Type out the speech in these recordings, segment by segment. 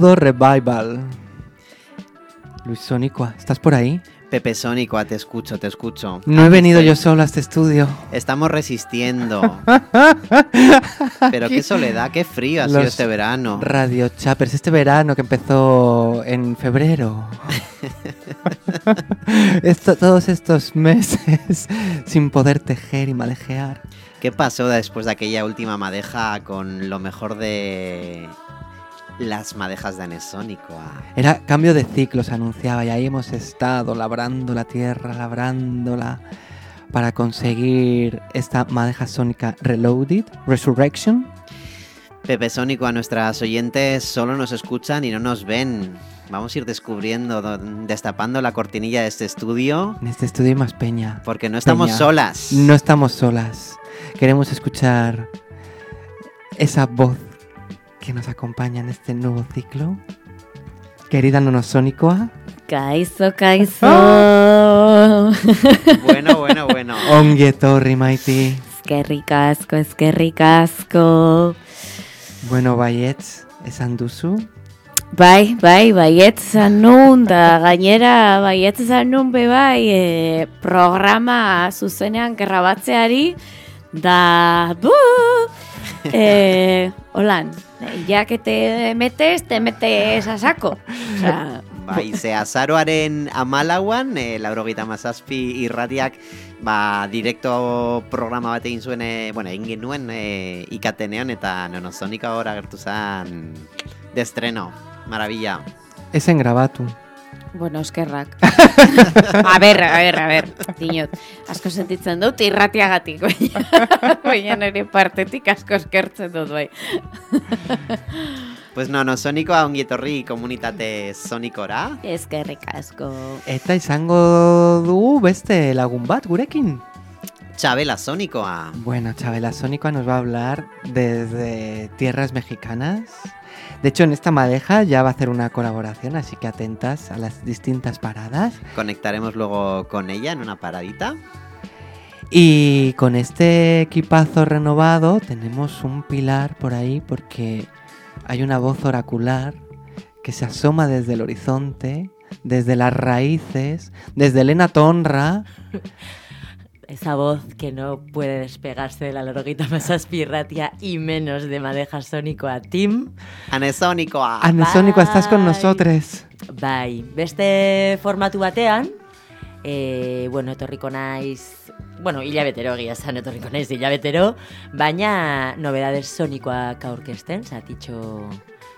Revival. Luis Sónico, ¿estás por ahí? Pepe Sónico, te escucho, te escucho. No he venido yo solo a este estudio. Estamos resistiendo. Pero qué soledad, qué frío ha sido este verano. Radio Chappers, este verano que empezó en febrero. Esto- todos estos meses sin poder tejer y madejear. ¿Qué pasó después de aquella última madeja con lo mejor de las madejas de Anesónico? Ah, Era cambio de ciclo, se anunciaba, y ahí hemos estado labrando la tierra, labrándola, para conseguir esta madeja sónica Reloaded, Resurrection. Pepe Sónico, a nuestras oyentes solo nos escuchan y no nos ven. Vamos a ir descubriendo, do- destapando la cortinilla de este estudio, En este estudio hay más peña. porque no estamos Peña. solas. No estamos solas. Queremos escuchar esa voz que nos acompaña en este nuevo ciclo. Querida Nonosónicoa, Kaizo, kaizo. Bueno, bueno, bueno. ongi etorri maiti. eskerrik asko, eskerrik asko. Bueno, baietz, esan duzu. Bai, bai, baietz zan nun, da gainera baietz zan nun be bai, e, programa zuzenean grabatzeari, da, bu, e, holan, ya que te metes, te metes a saco. O sea, Bai, ze azaroaren amalauan, e, laurogeita mazazpi irratiak, ba, direkto programa bat egin zuen, e, bueno, egin genuen e, ikatenean, eta nonozonika hor agertu zen de estreno. Maravilla. Ezen grabatu. Bueno, eskerrak. a ber, a ber, a ber, dinot. Asko sentitzen dut irratiagatik, baina, nire partetik asko eskertzen dut, bai. Pues nonosonikoa ongi etorri komunitate sonikora. Eskerrik asko. Eta izango dugu beste lagun bat gurekin. Chabela sonikoa. Bueno, Chabela Sónicoa nos va a hablar desde tierras mexicanas. De hecho, en esta madeja ya va a hacer una colaboración, así que atentas a las distintas paradas. Conectaremos luego con ella en una paradita. Y con este equipazo renovado tenemos un pilar por ahí porque hay una voz oracular que se asoma desde el horizonte, desde las raíces, desde Elena Tonra. Esa voz que no puede despegarse de la loroguita más aspiratia y menos de madeja sónico a Tim. Anesonikoa. Anesónico, estás con Bye. nosotros. Bai, beste formatu batean, e, bueno, etorriko naiz, bueno, hilabetero egia esan etorriko naiz hilabetero, baina nobedades sonikoak aurkezten, satitxo,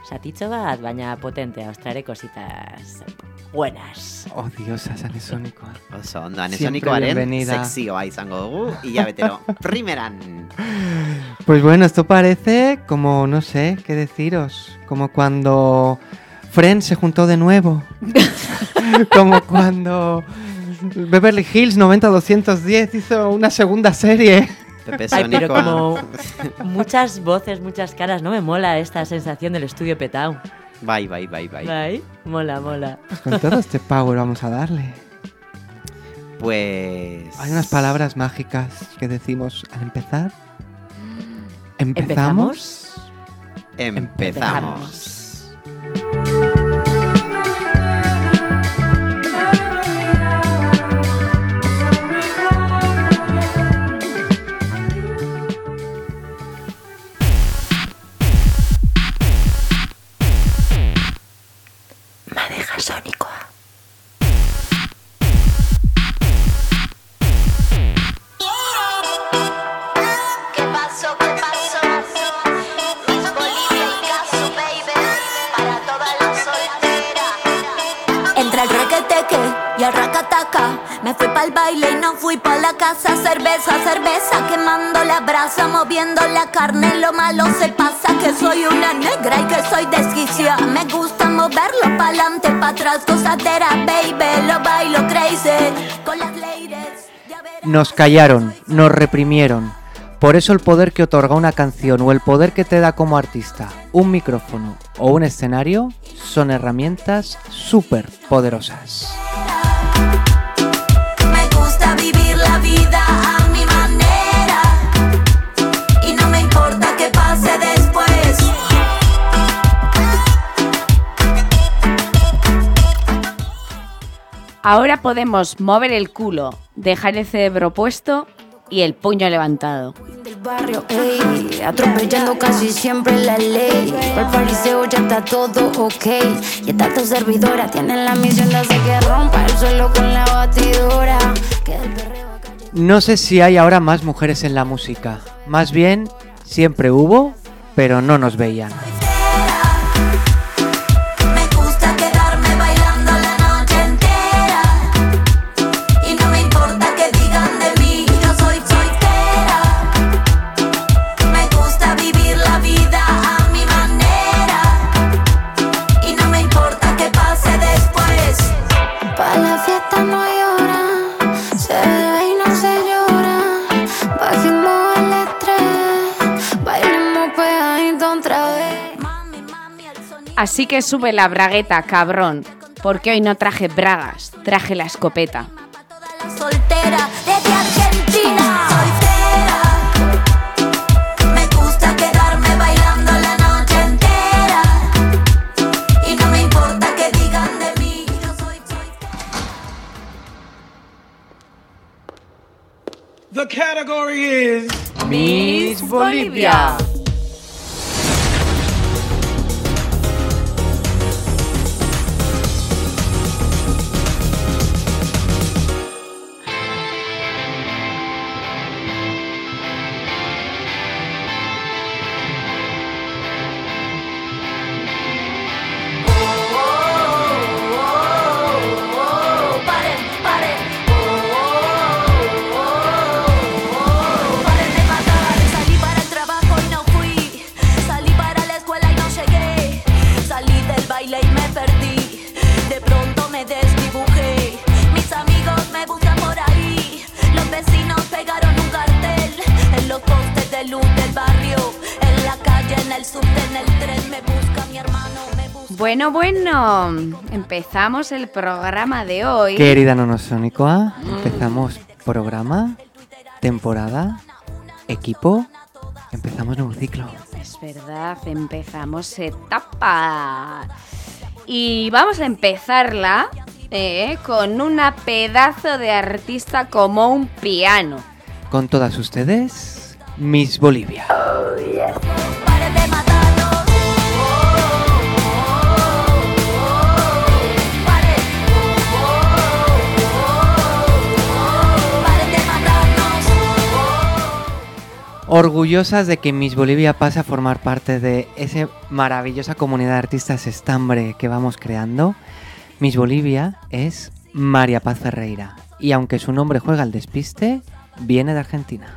satitxo bat, baina potentea, ostrare cositas buenas. Odiosas, Anesónico. Oso ondo, anesonikoaren bienvenida. sexioa izango dugu, hilabetero. Primeran. Pues bueno, esto parece como, no sé qué deciros, como cuando Friends se juntó de nuevo. como cuando Beverly Hills 90-210 hizo una segunda serie. Pepe Ay, pero como muchas voces, muchas caras, no me mola esta sensación del estudio petao. Bai, bai, bai, bai. Bai, mola, mola. Pues con todo este power vamos a darle. Pues... Hay unas palabras mágicas que decimos al empezar. ¿Empezamos? Empezamos. Me fui pa'l baile y no fui pa' la casa Cerveza, cerveza, quemando la brasa Moviendo la carne, lo malo se pasa Que soy una negra y que soy desquiciada Me gusta moverlo pa'lante, pa' atrás Gozadera, baby, lo bailo crazy Con las ladies. Nos callaron, nos reprimieron. Por eso el poder que otorga una canción o el poder que te da como artista un micrófono o un escenario son herramientas súper poderosas. Ahora podemos mover el culo, dejar el cerebro puesto y el puño levantado. del barrio, ey, atropellando casi siempre la ley. Por el fariseo ya está todo ok. Y esta tu servidora tienen la misión de hacer que rompa el suelo con la batidora. Que el perreo acá No sé si hay ahora más mujeres en la música. Más bien, siempre hubo, pero no nos veían. Así que sube la bragueta, cabrón, porque hoy no traje bragas, traje la escopeta. La soltera desde Argentina. Soltera. Me gusta quedarme bailando la noche entera. Y no me importa que digan de mí, yo soy soltera. The category is Miss Bolivia. Bueno, bueno, empezamos el programa de hoy. Querida Nonosónicoa, empezamos programa, temporada, equipo, empezamos nuevo ciclo. Es verdad, empezamos etapa. Y vamos a empezarla eh, con una pedazo de artista como un piano. Con todas ustedes, Miss Bolivia. De Orgullosas de que Miss Bolivia pase a formar parte de esa maravillosa comunidad de artistas estambre que vamos creando, Miss Bolivia es María Paz Ferreira. Y aunque su nombre juega al despiste, viene de Argentina.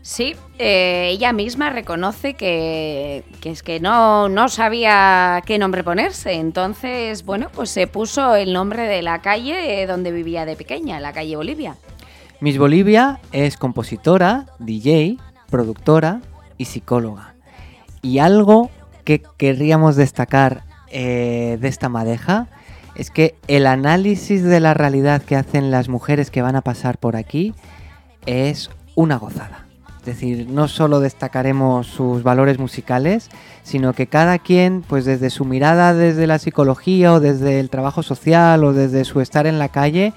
Sí, eh, ella misma reconoce que, que es que no, no sabía qué nombre ponerse. Entonces, bueno, pues se puso el nombre de la calle eh, donde vivía de pequeña, la calle Bolivia. Miss Bolivia es compositora, DJ, productora y psicóloga. Y algo que querríamos destacar eh, de esta madeja es que el análisis de la realidad que hacen las mujeres que van a pasar por aquí es una gozada. Es decir, no solo destacaremos sus valores musicales, sino que cada quien, pues desde su mirada, desde la psicología o desde el trabajo social o desde su estar en la calle,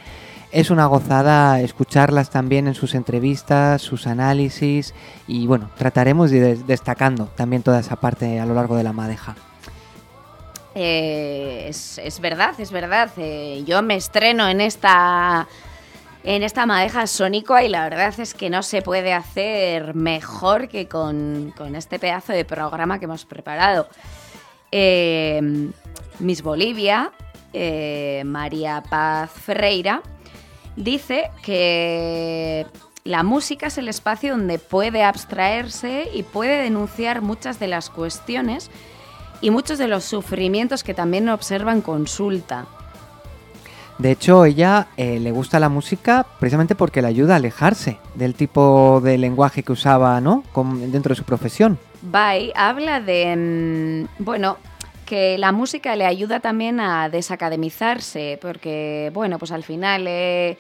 es una gozada escucharlas también en sus entrevistas, sus análisis y bueno, trataremos de ir des- destacando también toda esa parte a lo largo de la madeja. Eh, es, verdad, es verdad. eh, yo me estreno en esta en esta madeja sónico y la verdad es que no se puede hacer mejor que con, con este pedazo de programa que hemos preparado. Eh, Miss Bolivia, María Paz Ferreira, dice que la música es el espacio donde puede abstraerse y puede denunciar muchas de las cuestiones y muchos de los sufrimientos que también observa en consulta. De hecho, ella eh, le gusta la música precisamente porque le ayuda a alejarse del tipo de lenguaje que usaba, ¿no? Con- dentro de su profesión. Bai habla de, mm, bueno, que la música le ayuda también a desacademizarse, porque, bueno, pues al final eh,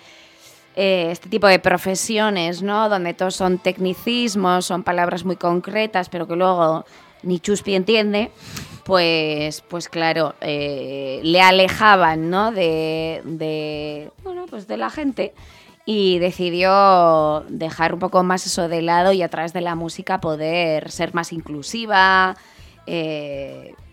eh, este tipo de profesiones, ¿no? Donde todos son tecnicismos, son palabras muy concretas, pero que luego ni Chuspi entiende, pues, pues claro, eh, le alejaban, ¿no? De, de, bueno, pues de la gente y decidió dejar un poco más eso de lado y a través de la música poder ser más inclusiva,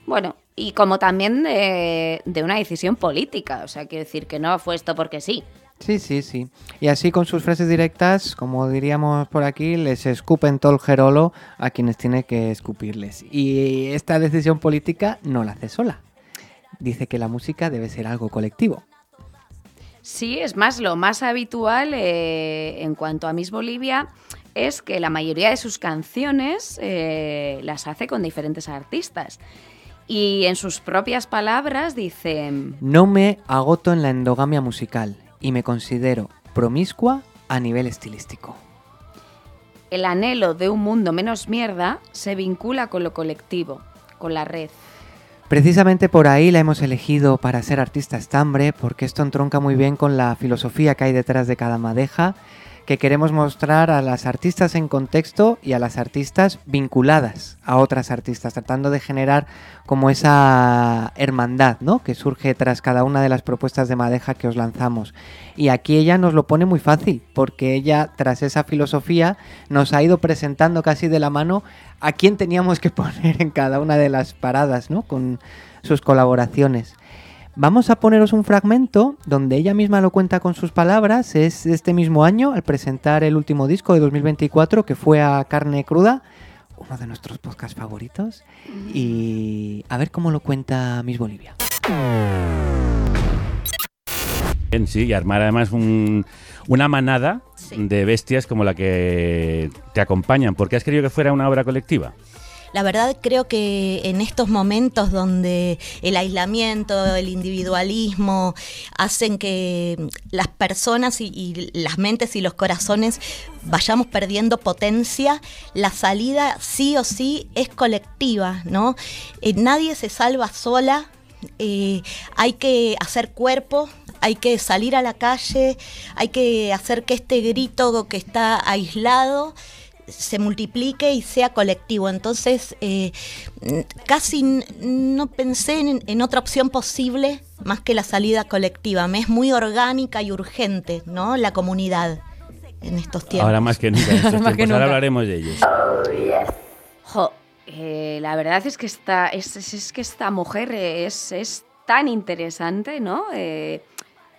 bueno, y como también de, de una decisión política, o sea, quiero decir que no fue esto porque sí. Sí, sí, sí. Y así con sus frases directas, como diríamos por aquí, les escupen todo el jerolo a quienes tiene que escupirles. Y esta decisión política no la hace sola. Dice que la música debe ser algo colectivo. Sí, es más, lo más habitual eh, en cuanto a Miss Bolivia es que la mayoría de sus canciones eh, las hace con diferentes artistas. Y en sus propias palabras dice, No me agoto en la endogamia musical y me considero promiscua a nivel estilístico. el anhelo de un mundo menos mierda se vincula con lo colectivo, con la red. Precisamente por ahí la hemos elegido para ser artista estambre, porque esto entronca muy bien con la filosofía que hay detrás de cada madeja, que queremos mostrar a las artistas en contexto y a las artistas vinculadas a otras artistas, tratando de generar como esa hermandad, ¿no? Que surge tras cada una de las propuestas de madeja que os lanzamos. Y aquí ella nos lo pone muy fácil, porque ella, tras esa filosofía, nos ha ido presentando casi de la mano a quién teníamos que poner en cada una de las paradas, ¿no? Con sus colaboraciones. Vamos a poneros un fragmento donde ella misma lo cuenta con sus palabras. Es este mismo año, al presentar el último disco de 2024, que fue a Carne Cruda, uno de nuestros podcasts favoritos. Y a ver cómo lo cuenta Miss Bolivia. Bien, sí, y armar además un- una manada de bestias como la que te acompañan. ¿Por qué has querido que fuera una obra colectiva? La verdad creo que en estos momentos donde el aislamiento, el individualismo hacen que las personas y, las mentes y los corazones vayamos perdiendo potencia, la salida sí o sí es colectiva, ¿no? Eh, nadie se salva sola, eh, hay que hacer cuerpo, hay que salir a la calle, hay que hacer que este grito que está aislado se multiplique y sea colectivo. Entonces, eh, casi no pensé en, en otra opción posible más que la salida colectiva. Me es muy orgánica y urgente, ¿no? La comunidad en estos tiempos. Ahora más que nunca. En estos Ahora más que tiempos. Ahora hablaremos de ellos. Jo, eh, la verdad es que esta, es, es- es que esta mujer es, es tan interesante, ¿no? Eh,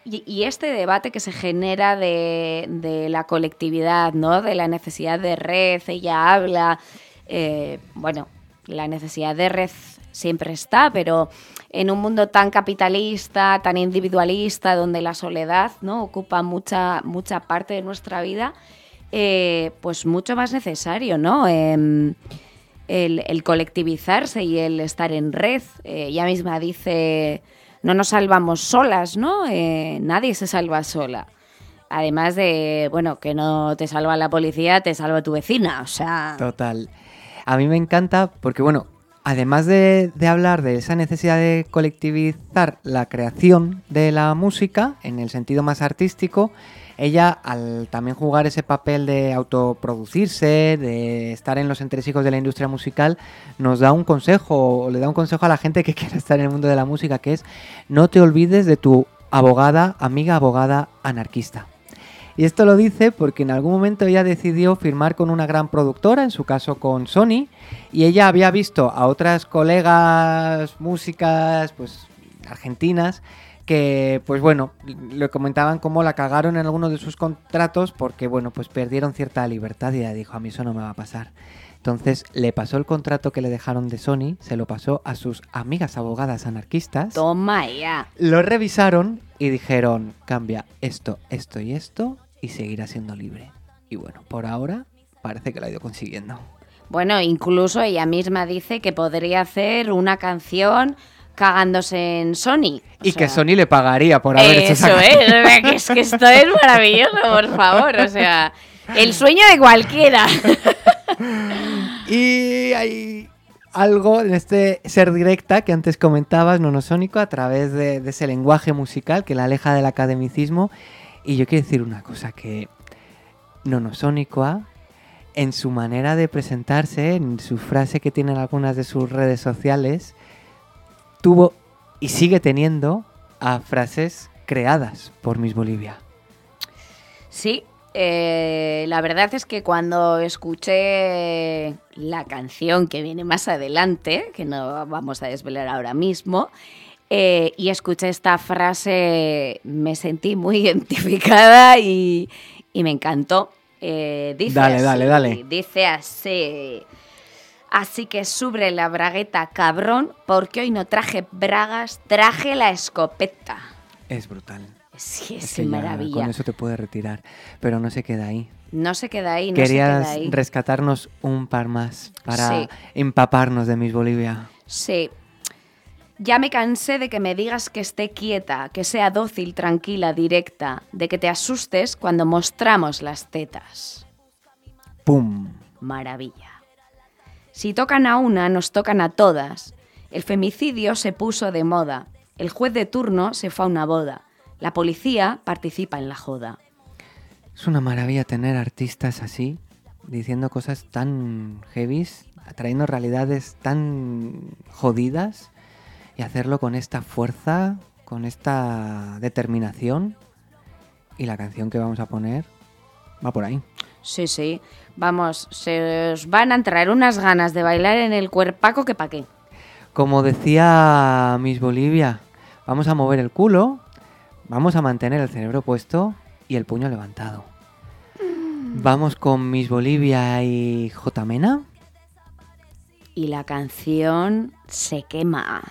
y, este debate que se genera de, de la colectividad, ¿no? De la necesidad de red, ella habla, eh, bueno, la necesidad de red siempre está, pero en un mundo tan capitalista, tan individualista, donde la soledad, ¿no? Ocupa mucha, mucha parte de nuestra vida, eh, pues mucho más necesario, ¿no? Em, el, el colectivizarse y el estar en red. Eh, ella misma dice, no nos salvamos solas, ¿no? Eh, nadie se salva sola. Además de, bueno, que no te salva la policía, te salva tu vecina. O sea, Total. A mí me encanta porque, bueno, además de, de hablar de esa necesidad de colectivizar la creación de la música en el sentido más artístico, ella al también jugar ese papel de autoproducirse, de estar en los entresijos de la industria musical, nos da un consejo, o le da un consejo a la gente que quiere estar en el mundo de la música, que es no te olvides de tu abogada, amiga abogada anarquista. Y esto lo dice porque en algún momento ella decidió firmar con una gran productora, en su caso con Sony, y ella había visto a otras colegas músicas, pues argentinas, que pues bueno, le comentaban cómo la cagaron en algunos de sus contratos porque bueno, pues perdieron cierta libertad y ella dijo, a mí eso no me va a pasar. Entonces le pasó el contrato que le dejaron de Sony, se lo pasó a sus amigas abogadas anarquistas. toma ya. Lo revisaron y dijeron, cambia esto, esto y esto y seguirá siendo libre. Y bueno, por ahora parece que lo ha ido consiguiendo. Bueno, incluso ella misma dice que podría hacer una canción cagándose en Sony. O Y sea, que Sony le pagaría por haber hecho Eso esa es, o sea, que es que esto es maravilloso, por favor. O sea, el sueño de cualquiera. Y hay algo en este ser directa que antes comentabas, nonosónico, a través de, de ese lenguaje musical que la aleja del academicismo. Y yo quiero decir una cosa, que nonosónico en su manera de presentarse, en su frase que tiene en algunas de sus redes sociales, tuvo y sigue teniendo a frases creadas por Miss Bolivia. Sí, eh, la verdad es que cuando escuché la canción que viene más adelante, que no vamos a desvelar ahora mismo, eh, y escuché esta frase, me sentí muy identificada y, y me encantó. Eh, dice Dale, así, dale, dale. Dice así. Así que sube la bragueta, cabrón, porque hoy no traje bragas, traje la escopeta. Es brutal. Sí, es, Es que ya maravilla. Con eso te puedes retirar, pero no se queda ahí. No se queda ahí, no se Querías queda ahí. rescatarnos un par más para Sí. empaparnos de Miss Bolivia. Sí. Ya me cansé de que me digas que esté quieta, que sea dócil, tranquila, directa, de que te asustes cuando mostramos las tetas. ¡Pum! Maravilla. Si tocan a una, nos tocan a todas. El femicidio se puso de moda. El juez de turno se fue a una boda. La policía participa en la joda. Es una maravilla tener artistas así, diciendo cosas tan heavies, trayendo realidades tan jodidas y hacerlo con esta fuerza, con esta determinación. Y la canción que vamos a poner va por ahí. Sí, sí. Vamos, se os van a entrar unas ganas de bailar en el cuerpaco que pa' qué. Como decía Miss Bolivia, vamos a mover el culo, vamos a mantener el cerebro puesto y el puño levantado. Vamos con Miss Bolivia y J. Mena. Y la canción se quema.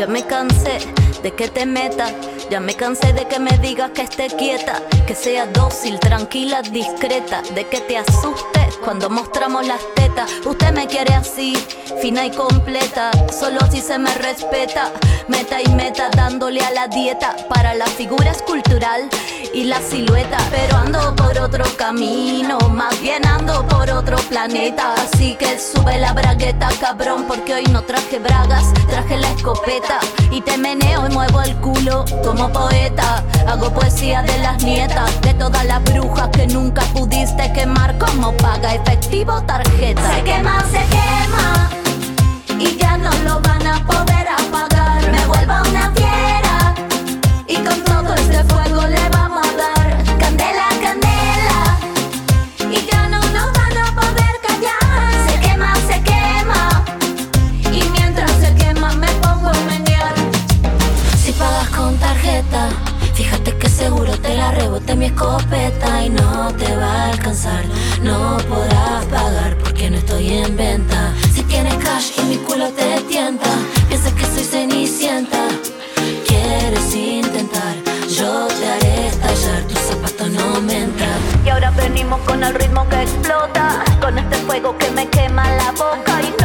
Ya me cansé de que te metas, ya me cansé de que me digas que esté quieta, que sea dócil, tranquila, discreta, de que te asustes cuando mostramos las tetas. Usted me quiere así, fina y completa, solo si se me respeta, meta y meta dándole a la dieta. Para la figura escultural y la silueta, pero ando por otro camino, más bien ando por otro planeta, así que sube la bragueta, cabrón, porque hoy no traje bragas, traje la escopeta y te meneo y muevo el culo como poeta, hago poesía de las nietas, de todas las brujas que nunca pudiste quemar como paga efectivo tarjeta. Se quema, se quema y ya no lo van a poder apagar, me vuelvo una fiera y no te va a alcanzar. No podrás pagar porque no estoy en venta. Si tienes cash y mi culo te tienta, piensas que soy cenicienta. Quieres intentar, yo te haré estallar, tus zapatos no me entran. Y ahora venimos con el ritmo que explota, con este fuego que me quema la boca y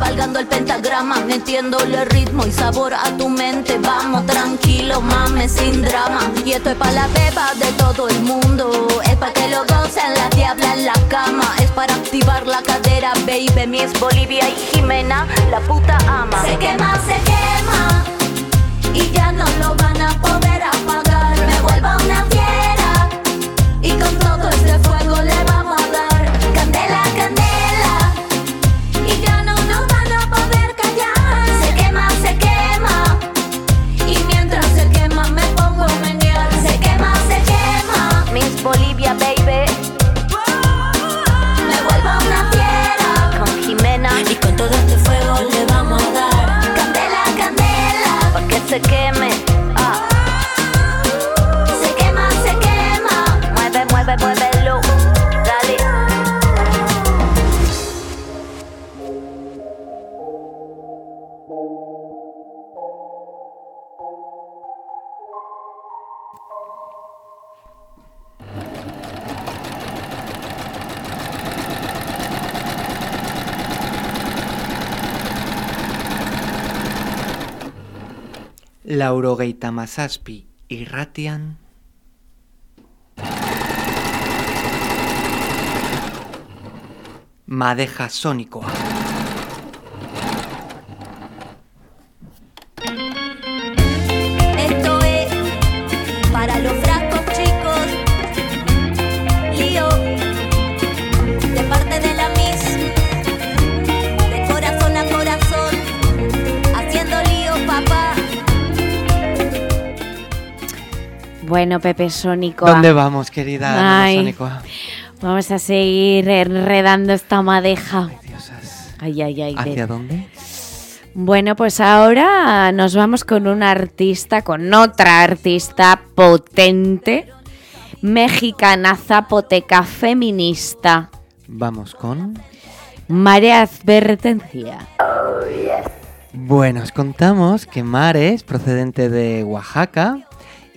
Cabalgando el pentagrama, metiéndole ritmo y sabor a tu mente. Vamos tranquilo, mames, sin drama. Y esto es para la beba de todo el mundo. Es para que lo gocen la diabla en la cama. Es para activar la cadera, baby. Mi es Bolivia y Jimena, la puta ama. Se quema, se quema y ya no lo van a poder apagar. Me vuelvo una fiera y con todo que me Laurogeita Masaspi y Ratian. Madeja Sónico. Bueno, Pepe Sónico. ¿Dónde vamos, querida Ay. Sónico? Vamos a seguir enredando esta madeja. Diosas. Ay, ay, ay. ¿Hacia de- dónde? Bueno, pues ahora nos vamos con una artista, con otra artista potente, mexicana zapoteca feminista, Vamos con... Marea Advertencia. Bueno, os contamos que Mare es procedente de Oaxaca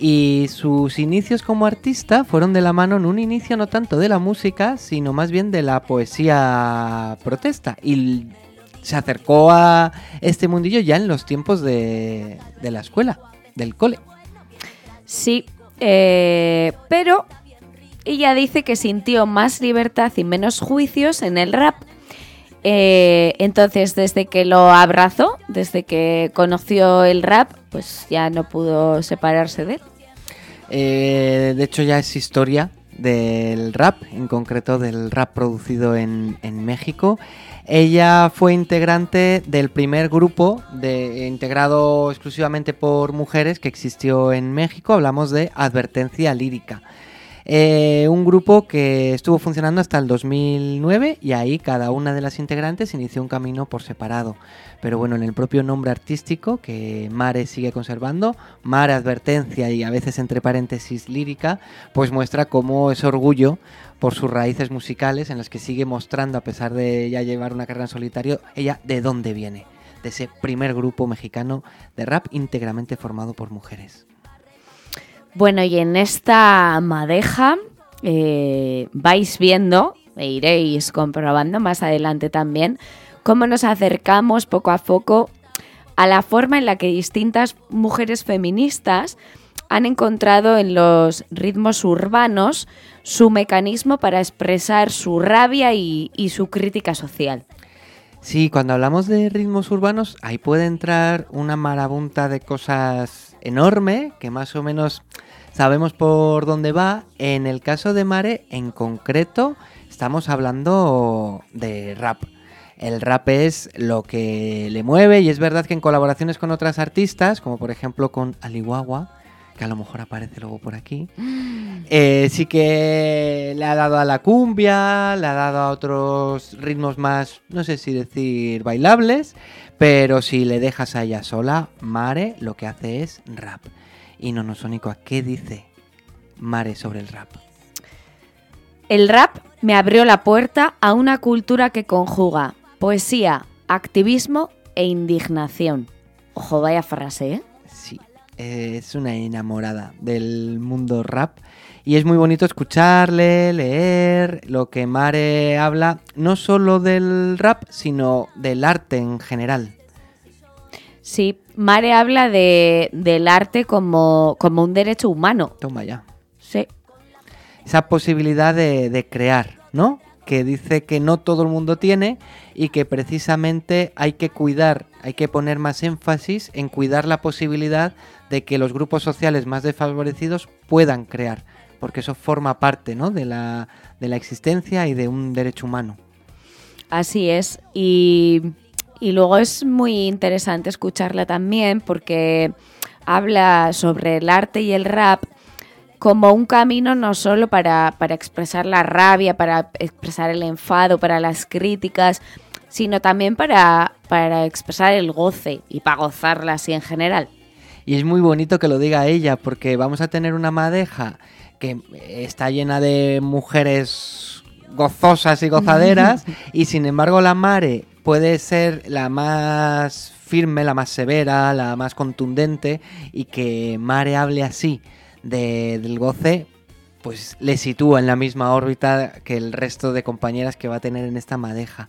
y sus inicios como artista fueron de la mano en un inicio no tanto de la música, sino más bien de la poesía protesta. Y se acercó a este mundillo ya en los tiempos de, de la escuela, del cole. Sí, eh, pero ella dice que sintió más libertad y menos juicios en el rap. Eh, entonces, desde que lo abrazó, desde que conoció el rap, pues ya no pudo separarse de él. Eh, de hecho ya es historia del rap, en concreto del rap producido en, en México. Ella fue integrante del primer grupo de, integrado exclusivamente por mujeres que existió en México. Hablamos de Advertencia Lírica. Eh, un grupo que estuvo funcionando hasta el 2009 y ahí cada una de las integrantes inició un camino por separado. Pero bueno, en el propio nombre artístico que Mare sigue conservando, Mare Advertencia y a veces entre paréntesis lírica, pues muestra cómo ese orgullo por sus raíces musicales en las que sigue mostrando, a pesar de ya llevar una carrera en solitario, ella de dónde viene, de ese primer grupo mexicano de rap íntegramente formado por mujeres. Bueno, y en esta madeja eh, vais viendo, e iréis comprobando más adelante también, cómo nos acercamos poco a poco a la forma en la que distintas mujeres feministas han encontrado en los ritmos urbanos su mecanismo para expresar su rabia y, y su crítica social. Sí, cuando hablamos de ritmos urbanos, ahí puede entrar una marabunta de cosas enorme, que más o menos sabemos por dónde va. En el caso de Mare, en concreto, estamos hablando de rap. El rap es lo que le mueve y es verdad que en colaboraciones con otras artistas, como por ejemplo con Aliwawa, que a lo mejor aparece luego por aquí, eh, sí que le ha dado a la cumbia, le ha dado a otros ritmos más, no sé si decir bailables, pero si le dejas a ella sola, Mare lo que hace es rap. Y Nonosónico, ¿a qué dice Mare sobre el rap? El rap me abrió la puerta a una cultura que conjuga poesía, activismo e indignación. Ojo, vaya frase, ¿eh? Sí, es una enamorada del mundo rap y es muy bonito escucharle, leer lo que Mare habla, no solo del rap, sino del arte en general. Sí, Mare habla de, del arte como, como un derecho humano. Toma ya. Sí. Esa posibilidad de, de crear, ¿no? Que dice que no todo el mundo tiene y que precisamente hay que cuidar, hay que poner más énfasis en cuidar la posibilidad de que los grupos sociales más desfavorecidos puedan crear, porque eso forma parte, ¿no? De la, de la existencia y de un derecho humano. Así es. Y, y luego es muy interesante escucharla también porque habla sobre el arte y el rap como un camino no solo para, para expresar la rabia, para expresar el enfado, para las críticas, sino también para, para expresar el goce y para gozarla así en general. Y es muy bonito que lo diga ella, porque vamos a tener una madeja que está llena de mujeres gozosas y gozaderas, y sin embargo la Mare puede ser la más firme, la más severa, la más contundente, y que Mare hable así de- del goce, pues le sitúa en la misma órbita que el resto de compañeras que va a tener en esta madeja.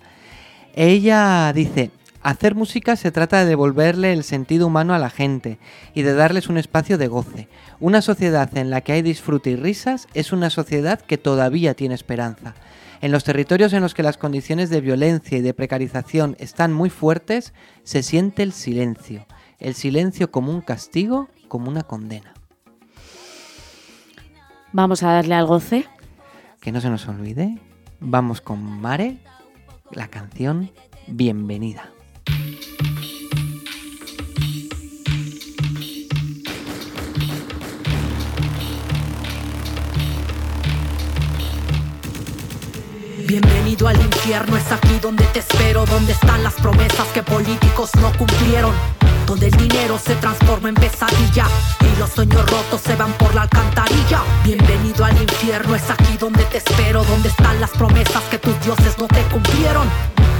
Ella dice, Hacer música se trata de devolverle el sentido humano a la gente y de darles un espacio de goce. Una sociedad en la que hay disfrute y risas es una sociedad que todavía tiene esperanza. En los territorios en los que las condiciones de violencia y de precarización están muy fuertes, se siente el silencio. El silencio como un castigo, como una condena. Vamos a darle al goce. Que no se nos olvide, vamos con Mare, la canción Bienvenida. Thank you. Bienvenido al infierno, es aquí donde te espero, donde están las promesas que políticos no cumplieron, donde el dinero se transforma en pesadilla y los sueños rotos se van por la alcantarilla. Bienvenido al infierno, es aquí donde te espero, donde están las promesas que tus dioses no te cumplieron.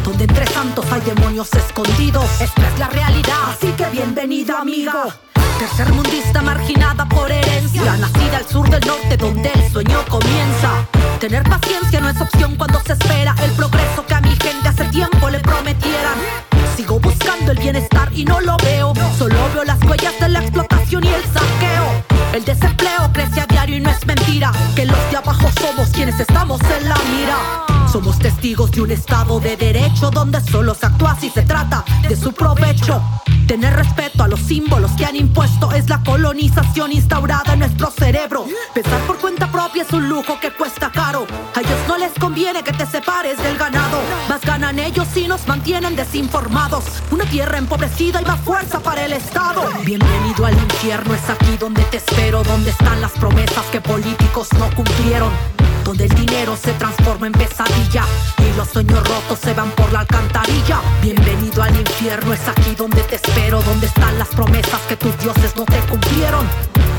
Donde entre santos hay demonios escondidos. Esta es la realidad, así que bienvenida, amiga. Tercermundista marginada por herencia, nacida al sur del norte donde el sueño comienza. Tener paciencia no es opción cuando se espera el progreso que a mi gente hace tiempo le prometieran. Sigo buscando el bienestar y no lo veo, solo veo las huellas de la explotación y el saqueo. El desempleo crece a diario y no es mentira que los de abajo somos quienes estamos en la mira. Somos testigos de un estado de derecho donde solo se actúa si se trata de su provecho. Tener respeto a los símbolos que han impuesto es la colonización instaurada en nuestro cerebro. Pensar por cuenta propia es un lujo que cuesta caro. A ellos no les conviene que te separes del ganado. Más ganan ellos si nos mantienen desinformados. Una tierra empobrecida y más fuerza para el Estado. Bienvenido al infierno, es aquí donde te espero, donde están las promesas que políticos no cumplieron donde el dinero se transforma en pesadilla y los sueños rotos se van por la alcantarilla. Bienvenido al infierno, es aquí donde te espero, donde están las promesas que tus dioses no te cumplieron.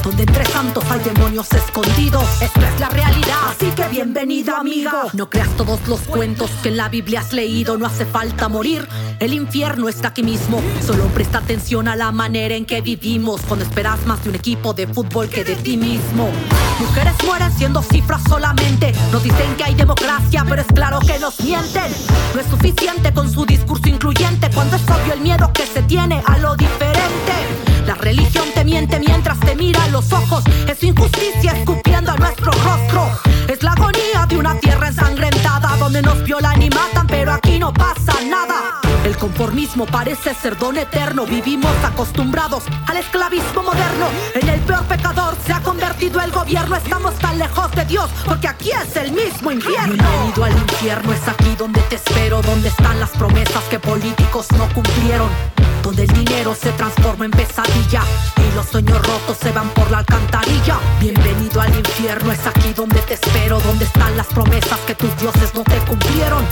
Donde entre santos hay demonios escondidos. Esta es la realidad, así que bienvenida, amiga. No creas todos los cuentos que en la Biblia has leído, no hace falta morir. El infierno está aquí mismo. Solo presta atención a la manera en que vivimos. Cuando esperas más de un equipo de fútbol que de ti mismo. Mujeres mueren siendo cifras solamente. Nos dicen que hay democracia, pero es claro que nos mienten. No es suficiente con su discurso incluyente cuando es obvio el miedo que se tiene a lo diferente. La religión te miente mientras te mira a los ojos. Es injusticia escupiendo a nuestro rostro. Es la agonía de una tierra ensangrentada donde nos violan y matan, pero aquí no pasa nada. El conformismo parece ser don eterno. Vivimos acostumbrados al esclavismo moderno. En el peor pecador se ha convertido el gobierno. Estamos tan lejos de Dios porque aquí es el mismo infierno. Bienvenido al infierno, es aquí donde te espero. Donde están las promesas que políticos no cumplieron. Donde el dinero se transforma en pesadilla y los sueños rotos se van por la alcantarilla. Bienvenido al infierno, es aquí donde te espero. Donde están las promesas que tus dioses no te cumplieron.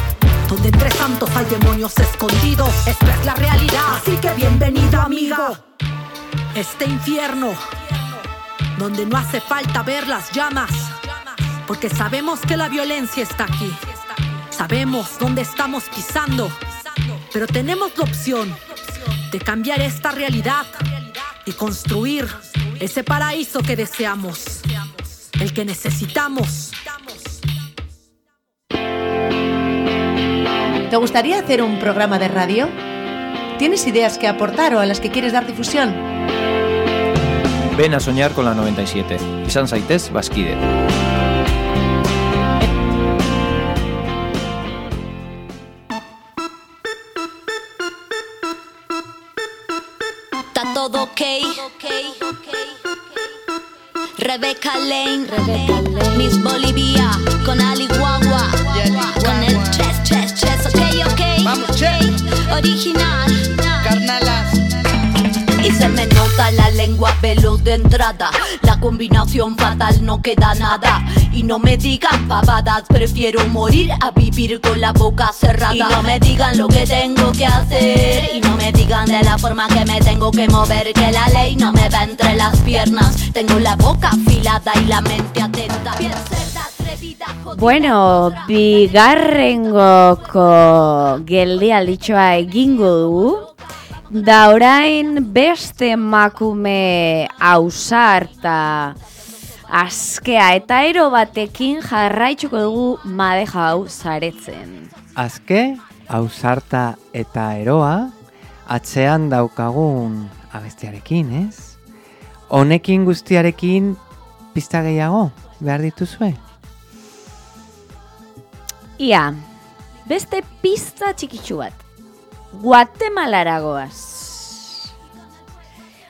Donde entre santos hay demonios escondidos. Esta es la realidad, así que bienvenido, amigo. Este infierno, donde no hace falta ver las llamas, porque sabemos que la violencia está aquí. Sabemos dónde estamos pisando, pero tenemos la opción de cambiar esta realidad y construir ese paraíso que deseamos, el que necesitamos. ¿Te gustaría hacer un programa de radio? ¿Tienes ideas que aportar o a las que quieres dar difusión? Ven a soñar con la 97. Izan zaitez bazkide. Ok. Rebeca Lane, Miss Bolivia, con Ali Guagua, con el chess, chess, chess, ok, ok. Vamos, Original, carnalas. Y se me nota la lengua veloz de entrada. La combinación fatal no queda nada. Y no me digan pavadas, prefiero morir a vivir con la boca cerrada. Y no me digan lo que tengo que hacer. Y no me digan de la forma que me tengo que mover. Que la ley no me va entre las piernas. Tengo la boca afilada y la mente atenta. Bueno, bigarrengoko geldialditxoa egingo dugu. Da orain beste emakume ausarta askea eta ero batekin jarraitzuko dugu madeja hau zaretzen. Azke, ausarta eta eroa, atzean daukagun abestiarekin, ez? Honekin guztiarekin pista gehiago behar dituzue? Ia, beste pista txikitsu bat. Guatemalara goaz.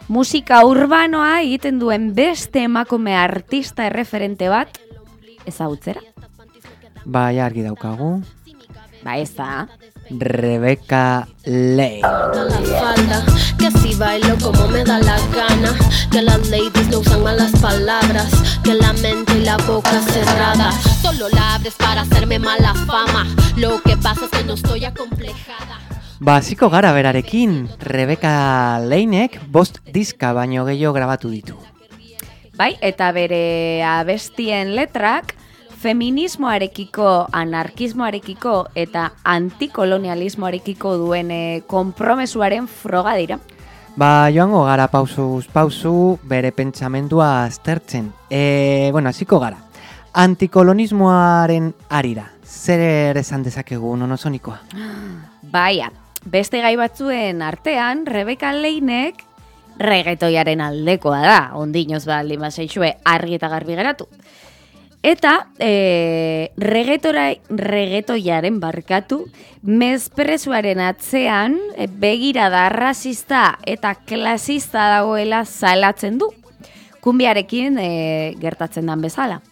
Musika urbanoa egiten duen beste emakume artista erreferente bat ezagutzera. Bai, argi daukagu. Ba ez da. La falda, que así bailo como me da la gana, que las ladies no usan malas palabras, que la mente y la boca cerrada, solo la abres para hacerme mala fama, lo que pasa es que no estoy acomplejada. Ba, hasiko gara berarekin, Rebecca Lanek bost diska baino gehiago grabatu ditu. Bai, eta bere abestien letrak feminismoarekiko, anarkismoarekiko eta antikolonialismoarekiko duen eh, konpromesuaren froga dira. Ba, joango gara pausuz pausu bere pentsamendua aztertzen. E, bueno, hasiko gara. Antikolonismoaren arira. Zer esan dezakegu nonosonikoa? Baia, beste gai batzuen artean, Rebeka Leinek regetoiaren aldekoa da, ondinoz ba, lima seixue argi eta garbi geratu. Eta e, regetora, regetoiaren barkatu, mezpresuaren atzean e, begirada rasista eta klasista dagoela zalatzen du. Kumbiarekin e, gertatzen dan bezala.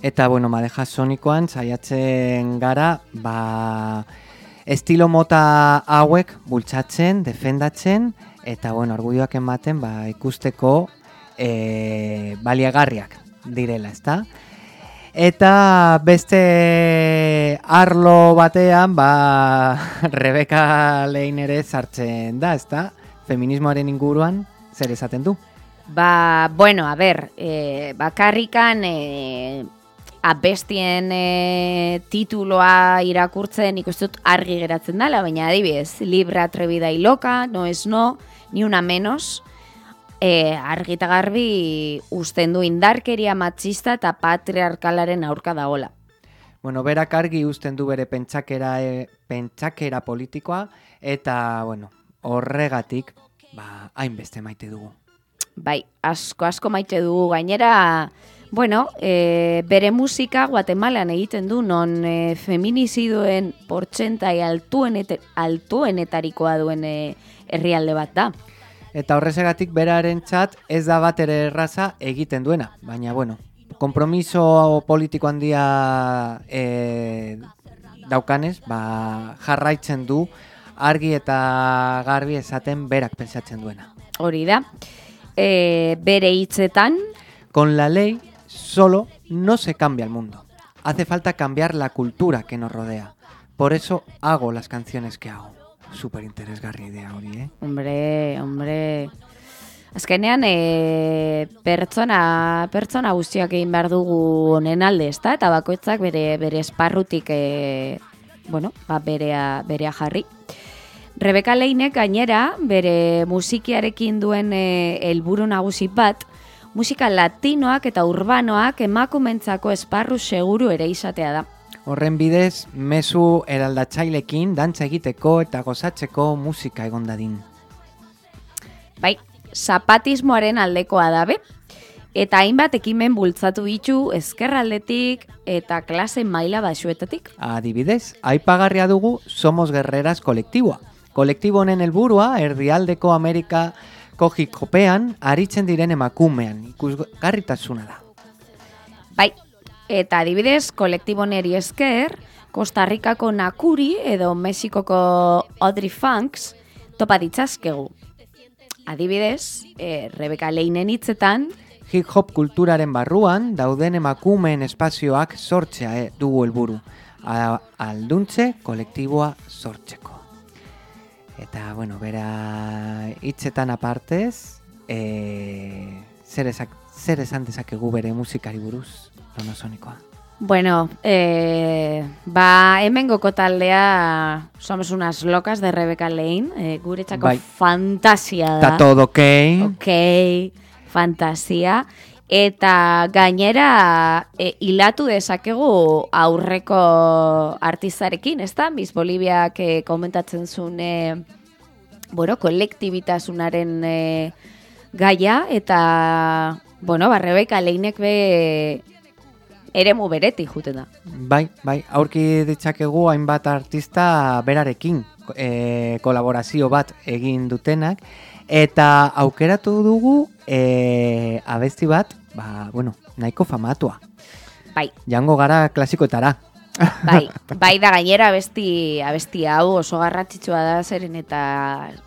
Eta, bueno, madeja sonikoan saiatzen gara, ba, estilo mota hauek bultzatzen, defendatzen, eta, bueno, argudioak ematen, ba, ikusteko e, baliagarriak direla, ezta? Eta beste arlo batean, ba, Rebeka Lein ere sartzen da, ezta? Feminismoaren inguruan, zer esaten du? Ba, bueno, a ber, e, bakarrikan e, abestien e, tituloa irakurtzen ikusten dut argi geratzen dela, baina adibidez, libre atrevida y loca, no es no, ni una menos, e, argi eta garbi usten du indarkeria matxista eta patriarkalaren aurka dagola. Bueno, berak argi uzten du bere pentsakera, e, pentsakera politikoa, eta, bueno, horregatik, ba, hainbeste maite dugu. Bai, asko asko maite dugu gainera, bueno, e, bere musika Guatemalan egiten du non e, feminiziduen portzentai altuenet, altuenetarikoa duen e, herrialde bat da. Eta horrezegatik beraren txat ez da bat ere erraza egiten duena, baina bueno, kompromiso politiko handia e, daukanez, ba, jarraitzen du argi eta garbi esaten berak pensatzen duena. Hori da, e, bere hitzetan, Con la ley solo no se cambia el mundo. Hace falta cambiar la cultura que nos rodea. Por eso hago las canciones que hago. Super interesgarri idea hori, eh? Hombre, hombre. Azkenean, e, pertsona, pertsona guztiak egin behar dugu honen alde, ezta? Eta bakoitzak bere, bere esparrutik, e, bueno, ba, berea, berea jarri. Rebeka Leinek gainera, bere musikiarekin duen e, helburu nagusi bat, musika latinoak eta urbanoak emakumentzako esparru seguru ere izatea da. Horren bidez, mezu eraldatzailekin dantza egiteko eta gozatzeko musika egon dadin. Bai, zapatismoaren aldekoa dabe, eta hainbat ekimen bultzatu ditu ezkerraldetik eta klase maila basuetatik. Adibidez, aipagarria dugu Somos Guerreras kolektiboa. Kolektibo honen helburua erdialdeko Amerikako hip-hopean aritzen diren emakumean ikusgarritasuna da. Bai, eta adibidez, kolektibo neri esker, Costa Ricako Nakuri edo Mexikoko Audrey Funks topa ditzazkegu. Adibidez, e, Rebeka Leinen hitzetan, Hip-hop kulturaren barruan dauden emakumeen espazioak sortzea eh, dugu helburu. Alduntze kolektiboa sortzeko. Eta, bueno, bera hitzetan apartez, e, zer, ezak, zer esan dezakegu bere musikari buruz, lonosonikoa. bueno, e, ba, hemen taldea somos unas locas de Rebeka Lein, e, guretzako Bai. fantasia da. Está todo ok. Ok, fantasia. Eta gainera e, hilatu dezakegu aurreko artistarekin, ez da? Miss Boliviak e, komentatzen zuen e, bueno, kolektibitasunaren e, gaia, eta, bueno, ba, Rebeka Leinek be eremu beretik juten da. Bai, bai, aurki ditzakegu hainbat artista berarekin e, kolaborazio bat egin dutenak, eta aukeratu dugu e, abesti bat, ba, bueno, nahiko famatua. Bai. Jango gara klasikoetara. Bai, bai da gainera abesti, abesti hau oso garrantzitsua da zeren eta,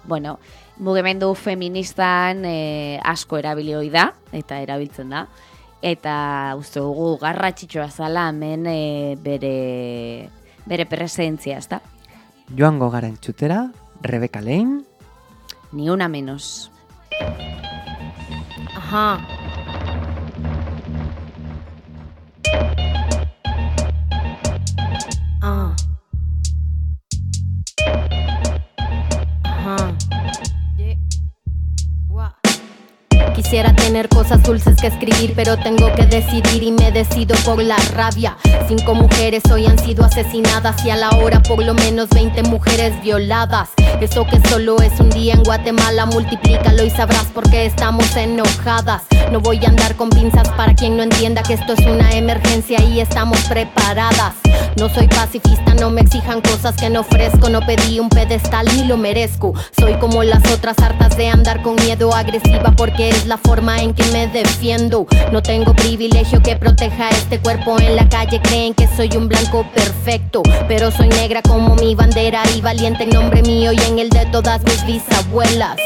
bueno, mugimendu feministan eh, asko erabili ohi da, eta erabiltzen da. Eta uste dugu garrantzitsua zala hemen eh, bere, bere presentzia, ezta? Joango gara entzutera, Rebeka Lane, Ni una menos. Ajá. Quisiera tener cosas dulces que escribir, pero tengo que decidir y me decido por la rabia. Cinco mujeres hoy han sido asesinadas y a la hora por lo menos 20 mujeres violadas. Eso que solo es un día en Guatemala, multiplícalo y sabrás por qué estamos enojadas. No voy a andar con pinzas para quien no entienda que esto es una emergencia y estamos preparadas. No soy pacifista, no me exijan cosas que no ofrezco. No pedí un pedestal ni lo merezco. Soy como las otras hartas de andar con miedo agresiva porque es la forma en que me defiendo. No tengo privilegio que proteja este cuerpo en la calle. Creen que soy un blanco perfecto, pero soy negra como mi bandera y valiente en nombre mío y en el de todas mis bisabuelas.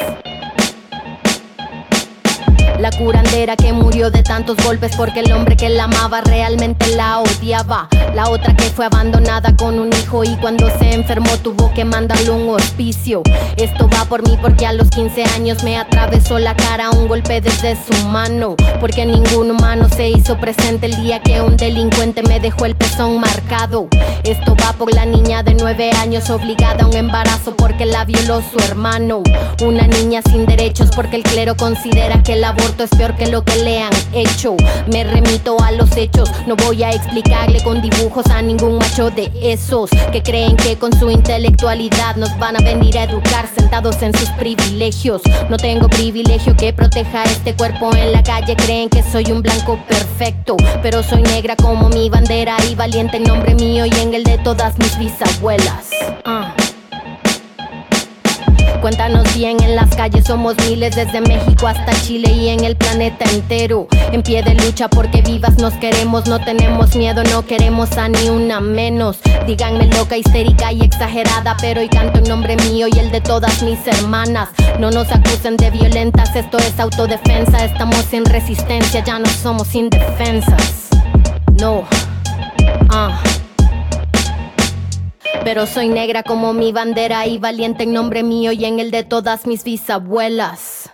La curandera que murió de tantos golpes porque el hombre que la amaba realmente la odiaba. La otra que fue abandonada con un hijo y cuando se enfermó tuvo que mandarle un hospicio. Esto va por mí porque a los 15 años me atravesó la cara un golpe desde su mano. Porque ningún humano se hizo presente el día que un delincuente me dejó el pezón marcado. Esto va por la niña de 9 años obligada a un embarazo porque la violó su hermano. Una niña sin derechos porque el clero considera que el aborto es peor que lo que le han hecho. Me remito a los hechos, no voy a explicarle con dibujos a ningún macho de esos que creen que con su intelectualidad nos van a venir a educar sentados en sus privilegios. No tengo privilegio que proteja este cuerpo en la calle, creen que soy un blanco perfecto, pero soy negra como mi bandera y valiente en nombre mío y en el de todas mis bisabuelas. Ah. Cuéntanos bien, en las calles somos miles desde México hasta Chile y en el planeta entero. En pie de lucha porque vivas nos queremos, no tenemos miedo, no queremos a ni una menos. Díganme loca, histérica y exagerada, pero hoy canto en nombre mío y el de todas mis hermanas. No nos acusen de violentas, esto es autodefensa, estamos en resistencia, ya no somos indefensas. No. Ah. Pero soy negra como mi bandera y valiente en nombre mío y en el de todas mis bisabuelas.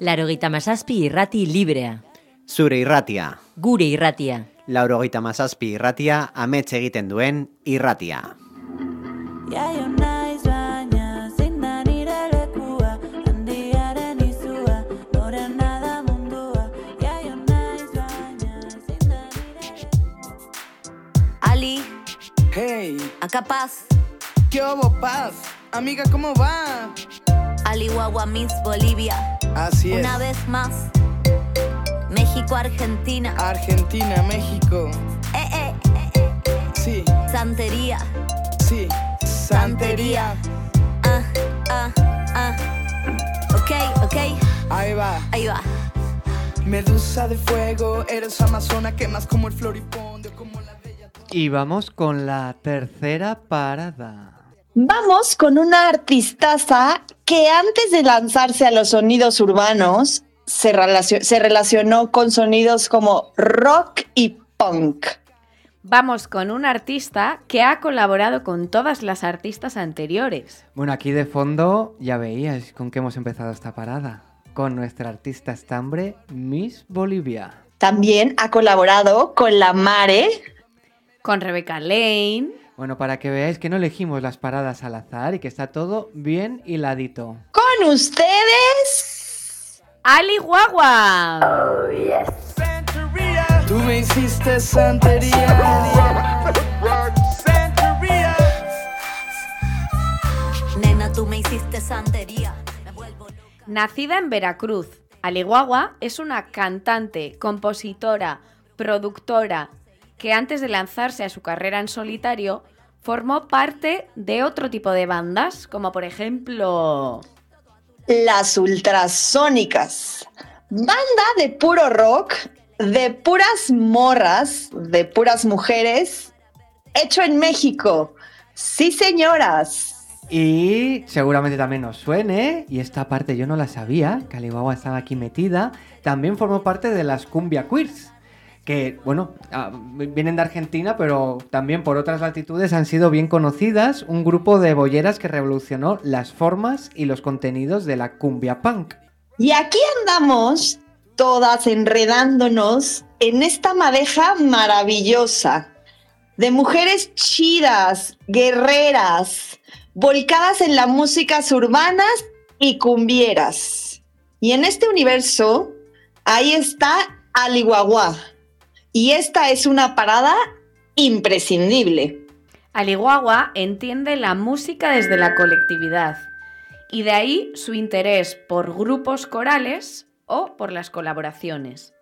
Larogeita mazazpi irrati librea. Zure irratia. Gure irratia. Laurogeita mazazpi irratia, amets egiten duen irratia. Hey, acá Paz, ¿qué hubo, Paz? Amiga, ¿cómo va? Ali Guagua Miss Bolivia. Así es. Una vez más, México, Argentina. Argentina, México. Eh, eh, Sí, Santería, sí. Santería. ah, ah, ah. Ok, ok, Ahí va. ahí va. Medusa de fuego, eres amazona, quemas como el bella. Y vamos con la tercera parada. Vamos con una artistaza que antes de lanzarse a los sonidos urbanos se, relacio- se relacionó con sonidos como rock y punk. Vamos con un artista que ha colaborado con todas las artistas anteriores. Bueno, aquí de fondo ya veíais con qué hemos empezado esta parada. Con nuestra artista estambre, Miss Bolivia. También ha colaborado con la Mare. Con Rebecca Lane. Bueno, para que veáis que no elegimos las paradas al azar y que está todo bien hiladito. Con ustedes. Ali Guagua. Tu Tú me hiciste santería. Nena, tú me hiciste santería. Nacida en Veracruz, Aliguagua es una cantante, compositora, productora que antes de lanzarse a su carrera en solitario formó parte de otro tipo de bandas, como por ejemplo... Las ultrasónicas. Banda de puro rock, de puras morras, de puras mujeres, hecho en México. Sí, señoras. Y seguramente también os suene, y esta parte yo no la sabía, que Alibaba estaba aquí metida, también formó parte de las Cumbia Queers, que, bueno, ah, vienen de Argentina, pero también por otras latitudes han sido bien conocidas, un grupo de bolleras que revolucionó las formas y los contenidos de la cumbia punk. Y aquí andamos todas enredándonos en esta madeja maravillosa de mujeres chidas, guerreras, volcadas en las músicas urbanas y cumbieras. Y en este universo, ahí está Alihuahua. Y esta es una parada imprescindible. Aliguagua entiende la música desde la colectividad y de ahí su interés por grupos corales o por las colaboraciones.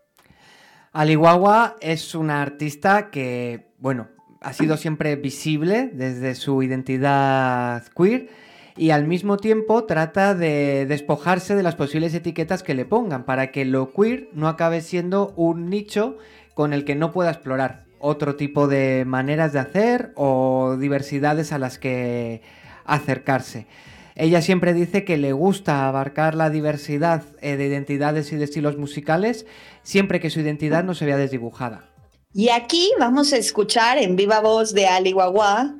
Alihuahua es una artista que, bueno, ha sido siempre visible desde su identidad queer y al mismo tiempo trata de despojarse de las posibles etiquetas que le pongan para que lo queer no acabe siendo un nicho con el que no pueda explorar otro tipo de maneras de hacer o diversidades a las que acercarse. Ella siempre dice que le gusta abarcar la diversidad eh, de identidades y de estilos musicales siempre que su identidad no se vea desdibujada. Y aquí vamos a escuchar en viva voz de Ali Guagua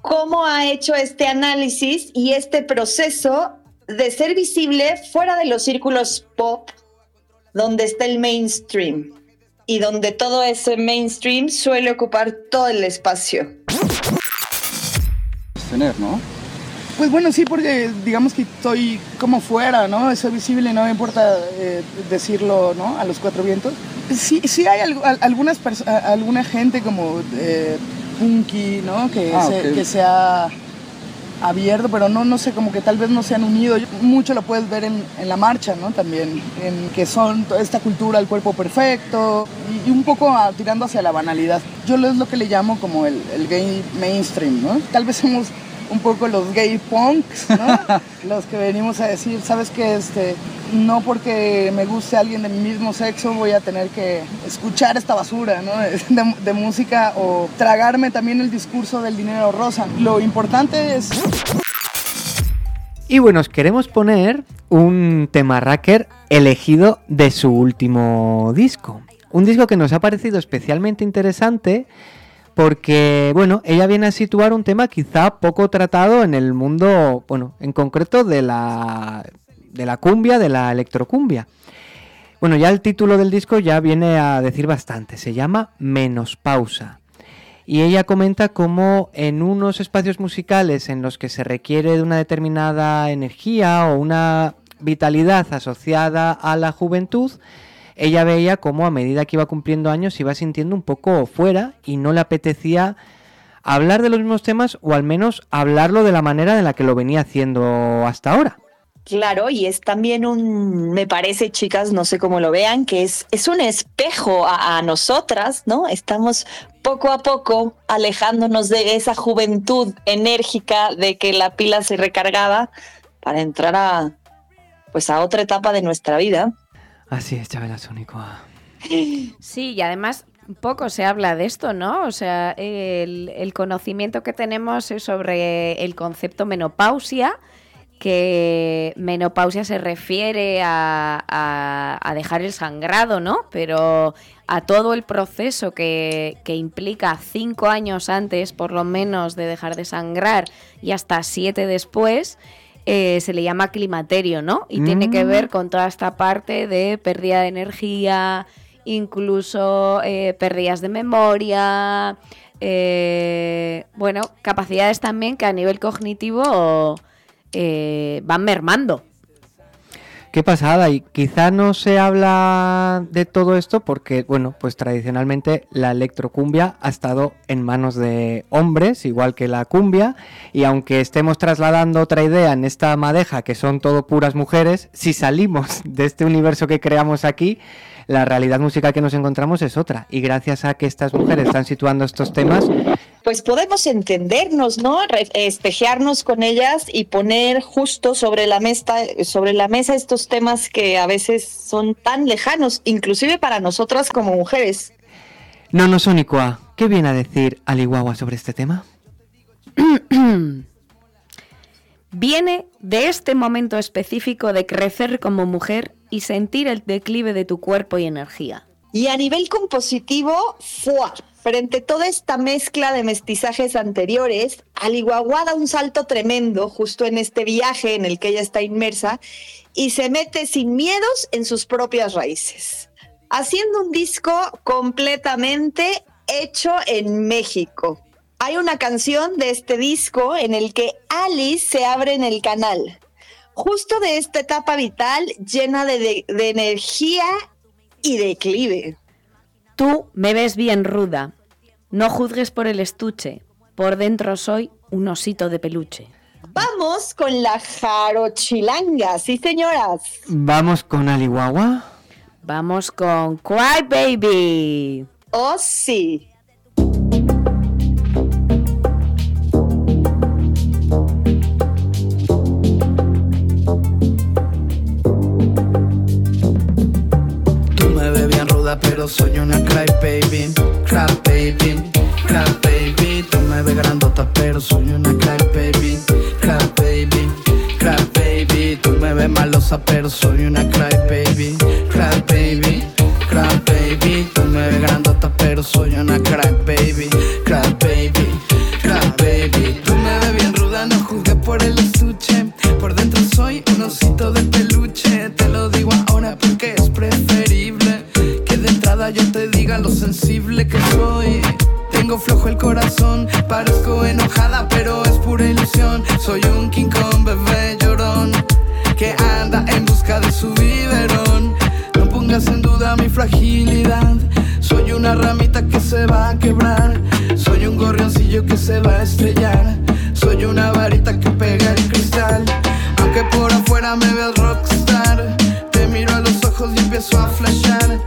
cómo ha hecho este análisis y este proceso de ser visible fuera de los círculos pop, donde está el mainstream y donde todo ese mainstream suele ocupar todo el espacio. Tener, ¿no? Pues bueno, sí, porque digamos que estoy como fuera, ¿no? Soy visible, no me importa eh, decirlo, ¿no? A los cuatro vientos. Sí, sí hay al- al- algunas alguna gente como eh, punky, ¿no? Que, Ah, se, que se ha abierto, pero no, no sé, como que tal vez no se han unido. Mucho lo puedes ver en, la marcha, ¿no? También, en que son toda esta cultura del cuerpo perfecto y, un poco tirando hacia la banalidad. Yo es lo que le llamo como el, el gay mainstream, ¿no? Tal vez somos un poco los gay punks, ¿no? los que venimos a decir, sabes que este, no porque me guste alguien de mi mismo sexo voy a tener que escuchar esta basura, ¿no? De, de música o tragarme también el discurso del dinero rosa. Lo importante es Y bueno, os queremos poner un tema racker elegido de su último disco. Un disco que nos ha parecido especialmente interesante porque, bueno, ella viene a situar un tema quizá poco tratado en el mundo, bueno, en concreto de la, de la cumbia, de la electrocumbia. Bueno, ya el título del disco ya viene a decir bastante, se llama Menos Pausa. Y ella comenta cómo en unos espacios musicales en los que se requiere de una determinada energía o una vitalidad asociada a la juventud, ella veía cómo a medida que iba cumpliendo años se iba sintiendo un poco fuera y no le apetecía hablar de los mismos temas o al menos hablarlo de la manera en la que lo venía haciendo hasta ahora. Claro, y es también un, me parece, chicas, no sé cómo lo vean, que es, es un espejo a, a nosotras, ¿no? Estamos poco a poco alejándonos de esa juventud enérgica de que la pila se recargaba para entrar a, pues a otra etapa de nuestra vida. Así es, Chabela Sónico. Sí, y además poco se habla de esto, ¿no? O sea, el, conocimiento que tenemos es sobre el concepto menopausia, que menopausia se refiere a, dejar el sangrado, ¿no? Pero a todo el proceso que implica cinco años antes, por lo menos, de dejar de sangrar y hasta siete después, eh, se le llama climaterio, ¿no? Y tiene que Mm. ver con toda esta parte de pérdida de energía, incluso eh, pérdidas de memoria, eh, bueno, capacidades también que a nivel cognitivo eh, van mermando. Qué pasada, y quizá no se habla de todo esto porque, bueno, pues tradicionalmente la electrocumbia ha estado en manos de hombres, igual que la cumbia, y aunque estemos trasladando otra idea en esta madeja, que son todo puras mujeres, si salimos de este universo que creamos aquí, la realidad musical que nos encontramos es otra. Y gracias a que estas mujeres están situando estos temas, pues podemos entendernos, ¿no? Espejearnos con ellas y poner justo sobre la mesa, sobre la mesa estos temas que a veces son tan lejanos, inclusive para nosotras como mujeres. no no Sonicua, ¿qué viene a decir Alihuahua sobre este tema? Viene de este momento específico de crecer como mujer y sentir el declive de tu cuerpo y energía. Y a nivel compositivo, ¡fua! frente a toda esta mezcla de mestizajes anteriores, Alihuahua da un salto tremendo justo en este viaje en el que ella está inmersa y se mete sin miedos en sus propias raíces, haciendo un disco completamente hecho en México. Hay una canción de este disco en el que Alice se abre en el canal, justo de esta etapa vital llena de, de- de energía y declive. Tú me ves bien ruda. No juzgues por el estuche. Por dentro soy un osito de peluche. Vamos con la jarochilanga, sí señoras. Vamos con Alihuahua. Vamos con Cry Baby. Oh sí. Pero soy una cry baby. Cry baby, cry baby. Tú me ves grandota, pero soy una cry baby. Cry baby, cry baby. Tú me ves malosa, pero soy una cry baby. Cry baby, cry baby. Tú me ves grandota, pero soy una cry baby. Cry baby, cry baby. Tú me ves bien ruda, no juzgues por el estuche. Por dentro soy un osito de lo sensible que soy. Tengo flojo el corazón, parezco enojada, pero es pura ilusión. Soy un King Kong bebé llorón que anda en busca de su biberón. No pongas en duda mi fragilidad. Soy una ramita que se va a quebrar. Soy un gorrioncillo que se va a estrellar. Soy una varita que pega el cristal. Aunque por afuera me veas rockstar. Te miro a los ojos y empiezo a flashear.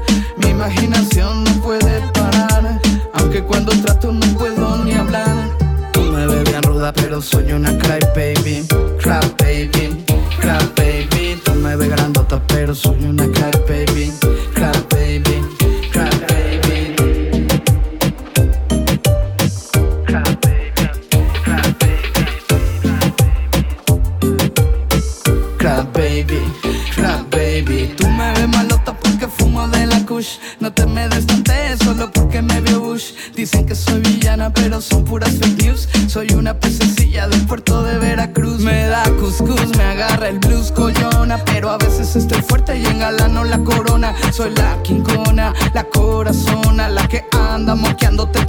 Imaginación no puede parar. Aunque cuando trato no puedo ni hablar. Tú me ves bien ruda, pero soy una cry baby. Cry baby, cry baby. Tú me ves grandota, pero soy una cry Soy la quincona, la corazona, la que anda moqueándote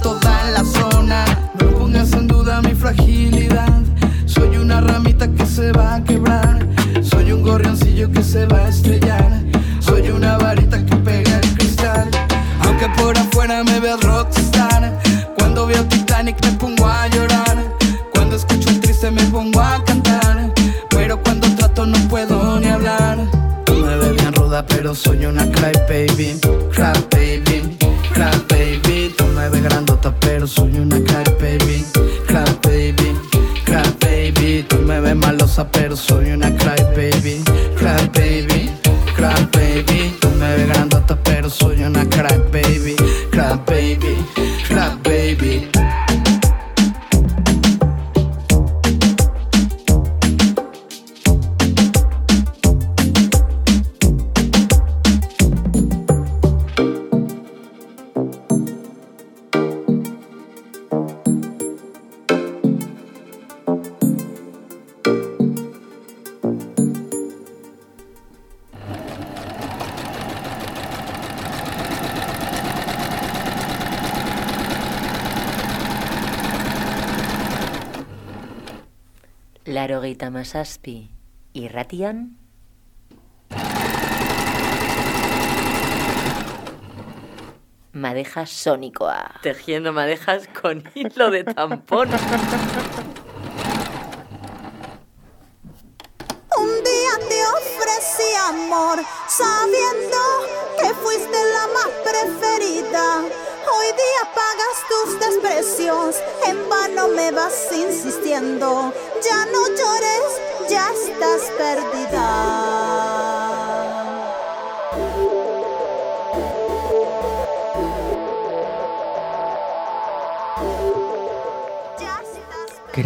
zazpi irratian Madeja sónicoa. Tejiendo madejas con hilo de tampón.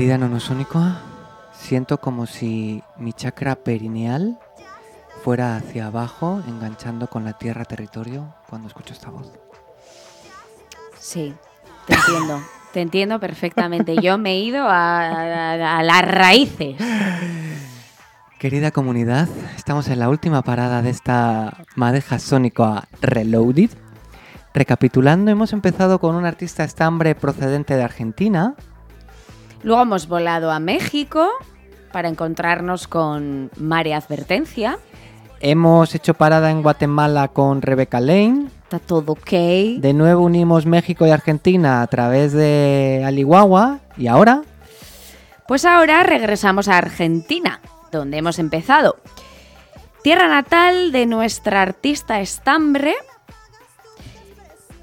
Querida nonosónica, siento como si mi chakra perineal fuera hacia abajo, enganchando con la tierra territorio cuando escucho esta voz. Sí, te entiendo. Te entiendo perfectamente. Yo me he ido a, a- a las raíces. Querida comunidad, estamos en la última parada de esta madeja sónica Reloaded. Recapitulando, hemos empezado con un artista estambre procedente de Argentina. Luego hemos volado a México para encontrarnos con Mare Advertencia. Hemos hecho parada en Guatemala con Rebecca Lane. Está todo ok. De nuevo unimos México y Argentina a través de Alihuahua. Y ahora, Pues ahora regresamos a Argentina, donde hemos empezado. Tierra natal de nuestra artista estambre.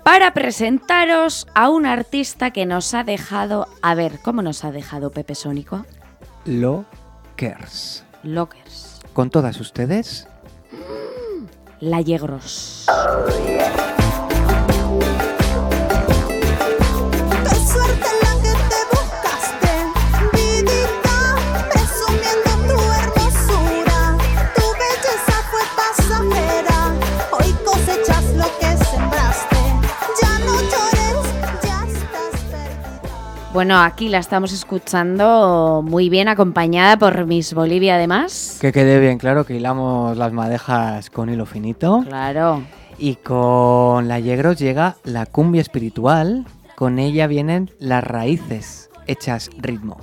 Para presentaros a un artista que nos ha dejado. A ver, ¿cómo nos ha dejado Pepe Sónico? Lockers. Lockers. Con todas ustedes, La Yegros. Bueno, aquí la estamos escuchando muy bien, acompañada por Miss Bolivia, además. que quede bien claro que hilamos las madejas con hilo finito. Claro. Y con la Yegros llega la cumbia espiritual. Con ella vienen las raíces hechas ritmo.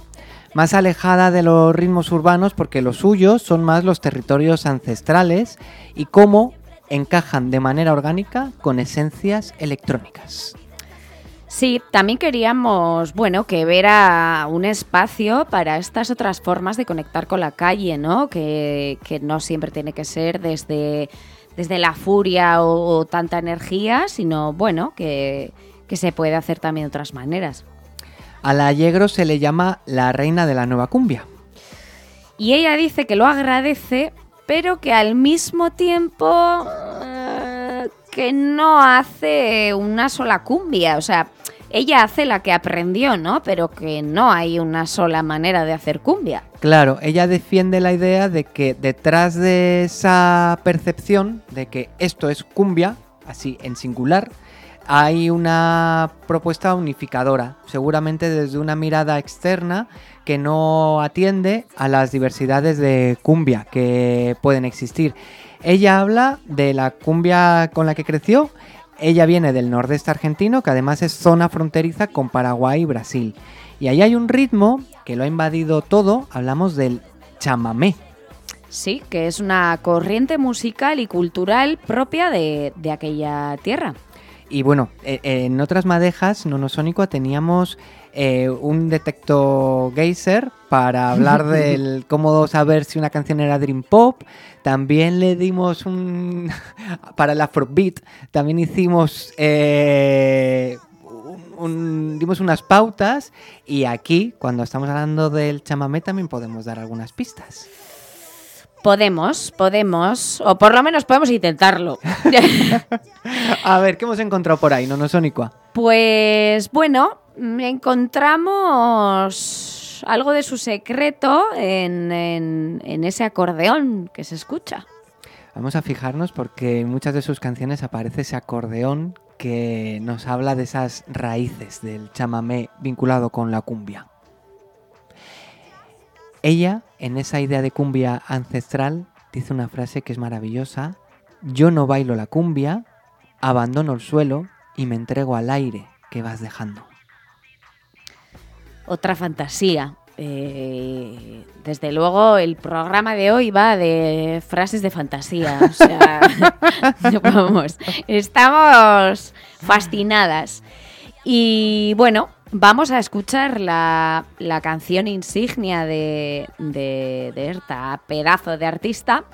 Más alejada de los ritmos urbanos porque los suyos son más los territorios ancestrales y cómo encajan de manera orgánica con esencias electrónicas. Sí, también queríamos, bueno, que vera un espacio para estas otras formas de conectar con la calle, ¿no? Que, que no siempre tiene que ser desde, desde la furia o, o tanta energía, sino, bueno, que, que se puede hacer también de otras maneras. A la Yegros se le llama la reina de la nueva cumbia. Y ella dice que lo agradece, pero que al mismo tiempo que no hace una sola cumbia. O sea, ella hace la que aprendió, ¿no? Pero que no hay una sola manera de hacer cumbia. Claro, ella defiende la idea de que detrás de esa percepción de que esto es cumbia, así en singular, hay una propuesta unificadora, seguramente desde una mirada externa que no atiende a las diversidades de cumbia que pueden existir. Ella habla de la cumbia con la que creció. Ella viene del nordeste argentino, que además es zona fronteriza con Paraguay y Brasil. Y ahí hay un ritmo que lo ha invadido todo, hablamos del chamamé. Sí, que es una corriente musical y cultural propia de, de aquella tierra. Y bueno, eh, en otras madejas, Nonosónico, teníamos eh, un detector geyser para hablar del cómo saber si una canción era Dream Pop. También le dimos un... para el Afrobeat, también hicimos... eh, un- un- dimos unas pautas y aquí, cuando estamos hablando del chamamé, también podemos dar algunas pistas. Podemos, podemos, o por lo menos podemos intentarlo. A ver, ¿qué hemos encontrado por ahí, Nonosónico? Pues bueno, encontramos algo de su secreto en, ese acordeón que se escucha. Vamos a fijarnos porque en muchas de sus canciones aparece ese acordeón que nos habla de esas raíces del chamamé vinculado con la cumbia. Ella, en esa idea de cumbia ancestral, dice una frase que es maravillosa. Yo no bailo la cumbia, abandono el suelo y me entrego al aire que vas dejando otra fantasía. Eh, desde luego, el programa de hoy va de frases de fantasía. O sea, vamos, estamos fascinadas. Y bueno, vamos a escuchar la, la canción insignia de, de, pedazo de artista,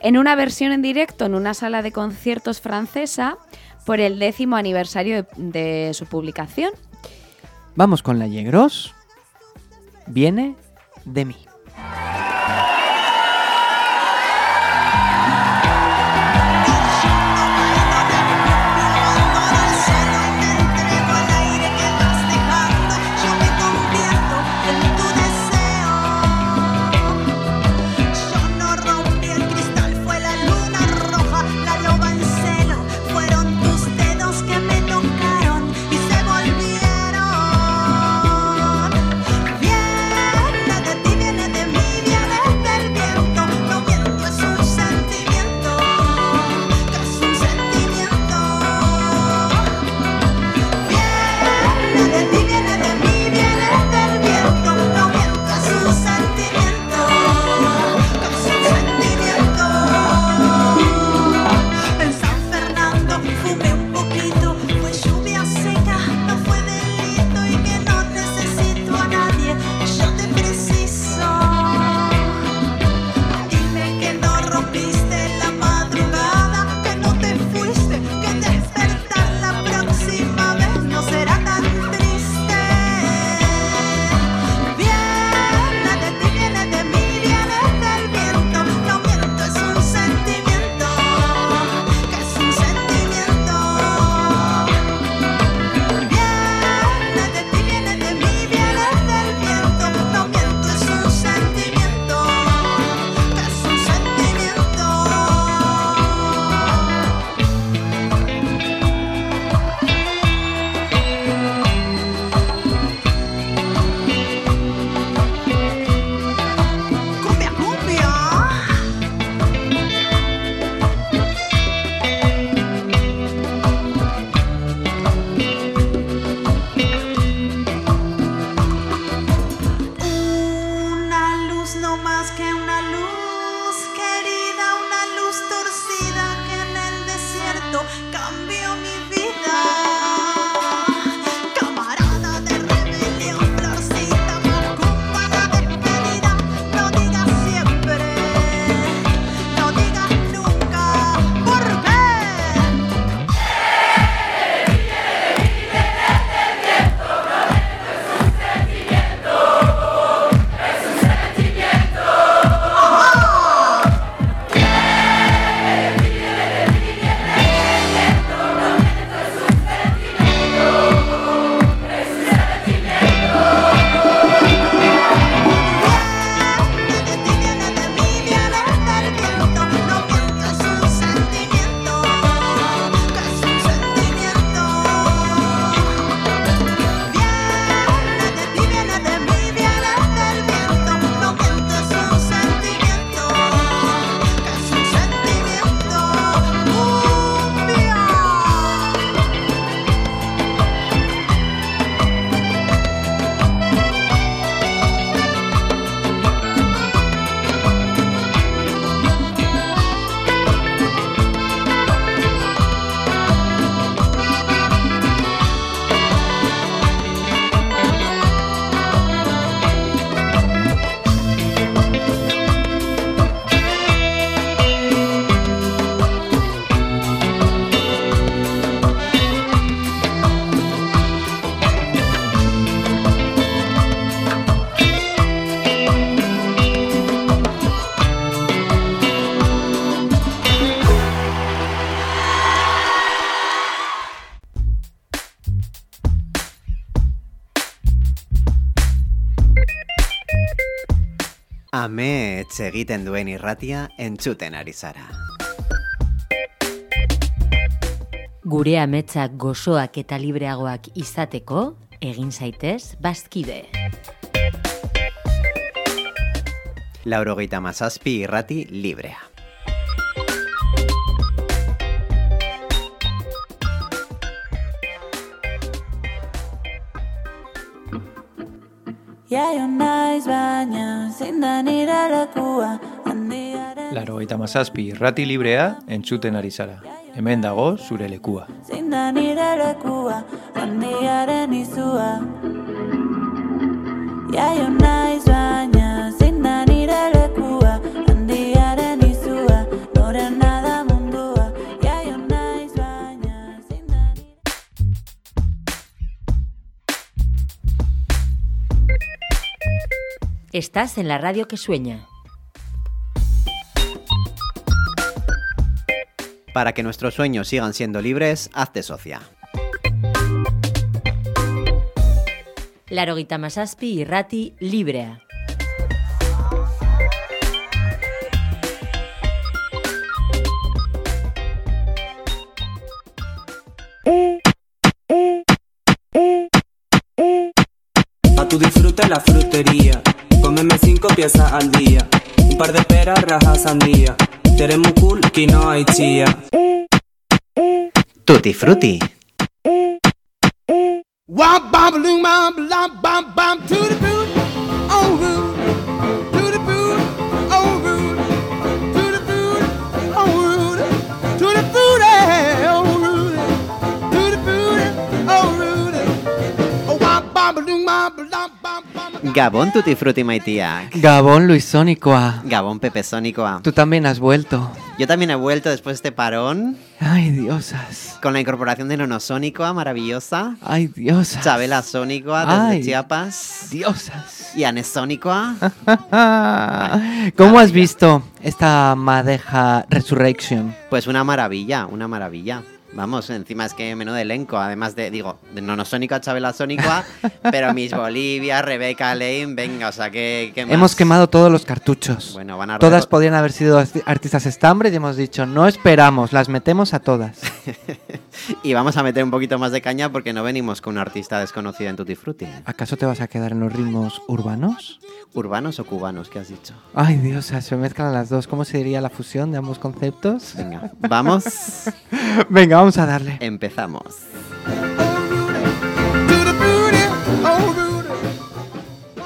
en una versión en directo en una sala de conciertos francesa por el décimo aniversario de su publicación. Vamos con la Yegros. Viene de mí. egiten duen irratia entzuten ari zara. Gure ametsak gozoak eta libreagoak izateko, egin zaitez bazkide. Laurogeita mazazpi irrati librea. Eta mazazpi irrati librea entzuten ari zara. Hemen dago zure lekua. zein da nire lekua handiaren izua Jaio naiz baina zein da nire lekua handiaren izua norena da mundua Jaio naiz baina zein da Estás en la radio que sueña. Para que nuestros sueños sigan siendo libres, hazte socia. Larogita Masaspi irrati librea. A tu disfrute la frutería. Cómeme cinco piezas al día. Un par de peras, rajas, sandía. Tenemos cool, quinoa y chía. Tutti frutti. Wop bop loom bop lop bop bop to the boot. Oh rude. To the boot. Oh rude. To Gabón Tutti Frutti Maitiak. Gabón Luisónicoa. Gabón Pepe Sónicoa. Tú también has vuelto. Yo también he vuelto después de este parón Ay, diosas. con la incorporación de Nonosónicoa, maravillosa. Ay, diosas. Chabela Sónicoa desde Ay, Chiapas. Diosas. Y Anesónicoa. ¿Cómo has visto esta madeja Resurrection? Pues una maravilla, una maravilla. Vamos, encima es que menú de elenco, además de, digo, de Nonosónica, Chabela Sónica, pero Miss Bolivia, Rebeca Lane, venga, o sea, ¿qué, qué más? Hemos quemado todos los cartuchos. Bueno, van a Todas podían haber sido arti- artistas estambres y hemos dicho, no esperamos, las metemos a todas. Y vamos a meter un poquito más de caña porque no venimos con una artista desconocida en Tutti Frutti. ¿Acaso te vas a quedar en los ritmos urbanos? ¿Urbanos o cubanos? ¿Qué has dicho? Ay, Dios, se mezclan las dos. ¿Cómo se diría la fusión de ambos conceptos? Venga, vamos. Venga, vamos a darle. Empezamos.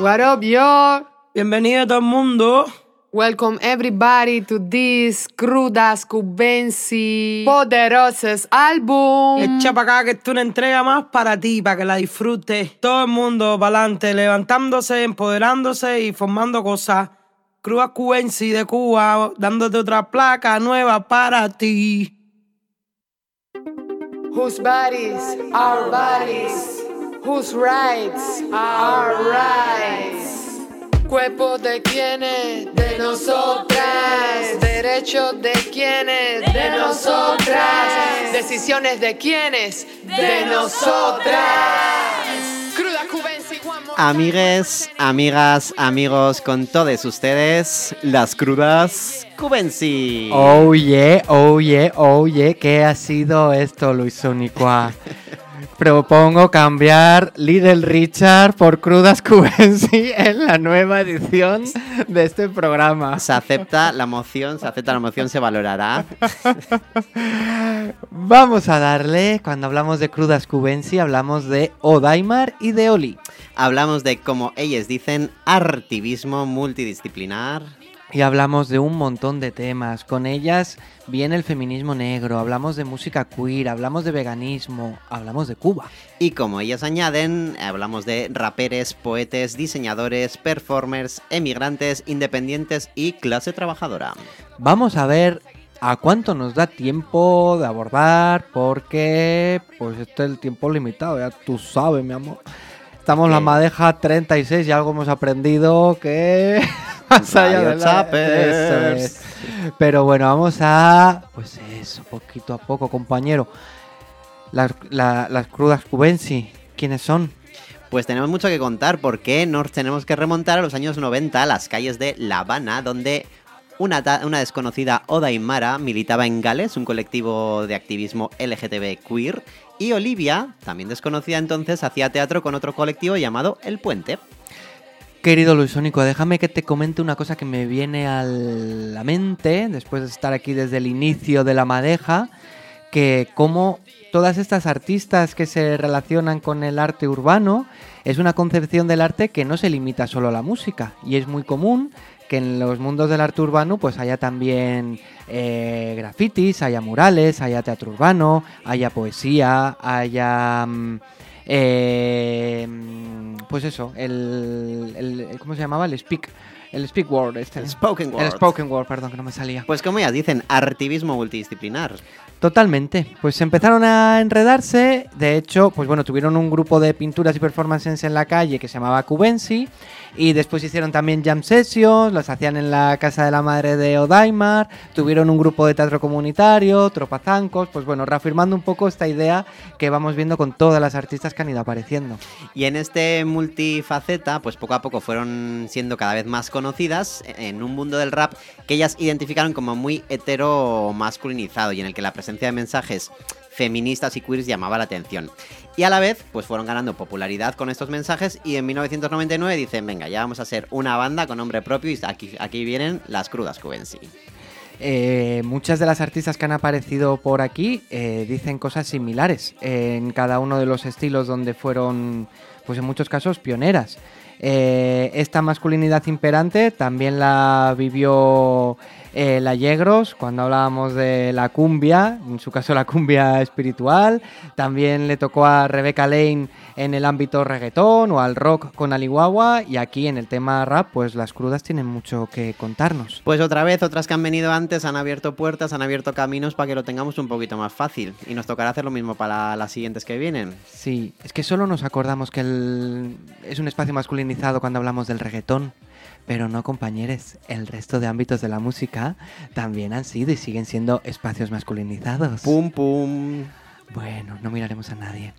What up, yo? Bienvenido todo el mundo. Welcome everybody to this Crudas Cubensi Poderosas album. Echa para acá que esto es una entrega más para ti, para que la disfrutes. Todo el mundo para adelante, levantándose, empoderándose y formando cosas. Cruz Cubensi de Cuba, dándote otra placa nueva para ti. Whose bodies are bodies, whose rights are rights. Cuerpo de quienes, de nosotras. Derechos de quienes, de nosotras. Decisiones de quienes, de nosotras. Amigues, amigas, amigos, con todos ustedes, las crudas Cubensi. Oh yeah, oh yeah, oh yeah. ¿Qué ha sido esto, Luis Unicua? Propongo cambiar Little Richard por Crudas Cubensi en la nueva edición de este programa. Se acepta la moción, se acepta la moción, se valorará. Vamos a darle, cuando hablamos de Crudas Cubensi, hablamos de Odaimar y de Oli. Hablamos de, como ellos dicen, artivismo multidisciplinar. Y hablamos de un montón de temas. Con ellas viene el feminismo negro, hablamos de música queer, hablamos de veganismo, hablamos de Cuba. Y como ellas añaden, hablamos de raperes, poetes, diseñadores, performers, emigrantes, independientes y clase trabajadora. Vamos a ver a cuánto nos da tiempo de abordar, porque pues este es el tiempo limitado, ya tú sabes, mi amor. Estamos en la madeja 36 y algo hemos aprendido que... más allá de la- es. Pero bueno, vamos a... Pues eso, poquito a poco, compañero. Las, la- las crudas cubensi, ¿quiénes son? Pues tenemos mucho que contar porque nos tenemos que remontar a los años 90 a las calles de La Habana, donde una, una desconocida Oda Imara militaba en Gales, un colectivo de activismo LGTB queer, y Olivia, también desconocida entonces, hacía teatro con otro colectivo llamado El Puente. Querido Luis Sónico, déjame que te comente una cosa que me viene a la mente después de estar aquí desde el inicio de la madeja, que como todas estas artistas que se relacionan con el arte urbano es una concepción del arte que no se limita solo a la música y es muy común que en los mundos del arte urbano pues haya también eh, grafitis, haya murales, haya teatro urbano, haya poesía, haya mm, eh, mm, pues eso, el- ¿cómo se llamaba? El speak, el speak word, este, El spoken el word. spoken word, perdón que no me salía. Pues como ya dicen, artivismo multidisciplinar. Totalmente. Pues empezaron a enredarse. De hecho, pues bueno, tuvieron un grupo de pinturas y performances en la calle que se llamaba Cubensi. Y después hicieron también jam sessions, los hacían en la casa de la madre de Odaimar. Tuvieron un grupo de teatro comunitario, tropazancos. Pues bueno, reafirmando un poco esta idea que vamos viendo con todas las artistas que han ido apareciendo. Y en este multifaceta, pues poco a poco fueron siendo cada vez más conocidas en un mundo del rap que ellas identificaron como muy hetero masculinizado y en el que la presencia de mensajes feministas y queers llamaba la atención. Y a la vez, pues fueron ganando popularidad con estos mensajes y en 1999 dicen, venga, ya vamos a ser una banda con nombre propio y aquí, aquí vienen las crudas Cubensi. Eh, muchas de las artistas que han aparecido por aquí eh, dicen cosas similares en cada uno de los estilos donde fueron, pues en muchos casos, pioneras. Eh, esta masculinidad imperante también la vivió eh, la Yegros cuando hablábamos de la cumbia, en su caso la cumbia espiritual. También le tocó a Rebecca Lane en el ámbito reggaetón o al rock con Alihuahua. Y aquí en el tema rap, pues las crudas tienen mucho que contarnos. Pues otra vez, otras que han venido antes han abierto puertas, han abierto caminos para que lo tengamos un poquito más fácil. Y nos tocará hacer lo mismo para las siguientes que vienen. Sí, es que solo nos acordamos que el- es un espacio masculinizado cuando hablamos del reggaetón. Pero no, compañeros, el resto de ámbitos de la música también han sido y siguen siendo espacios masculinizados. Pum, pum. Bueno, no miraremos a nadie.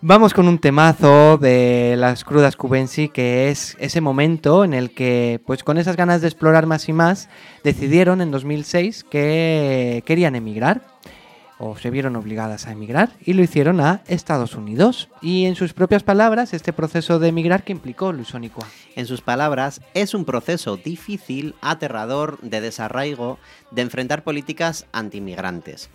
Vamos con un temazo de las crudas cubensi, que es ese momento en el que, pues con esas ganas de explorar más y más, decidieron en 2006 que querían emigrar, o se vieron obligadas a emigrar, y lo hicieron a Estados Unidos. Y en sus propias palabras, este proceso de emigrar que implicó Luis Onicua. En sus palabras, es un proceso difícil, aterrador, de desarraigo, de enfrentar políticas antimigrantes.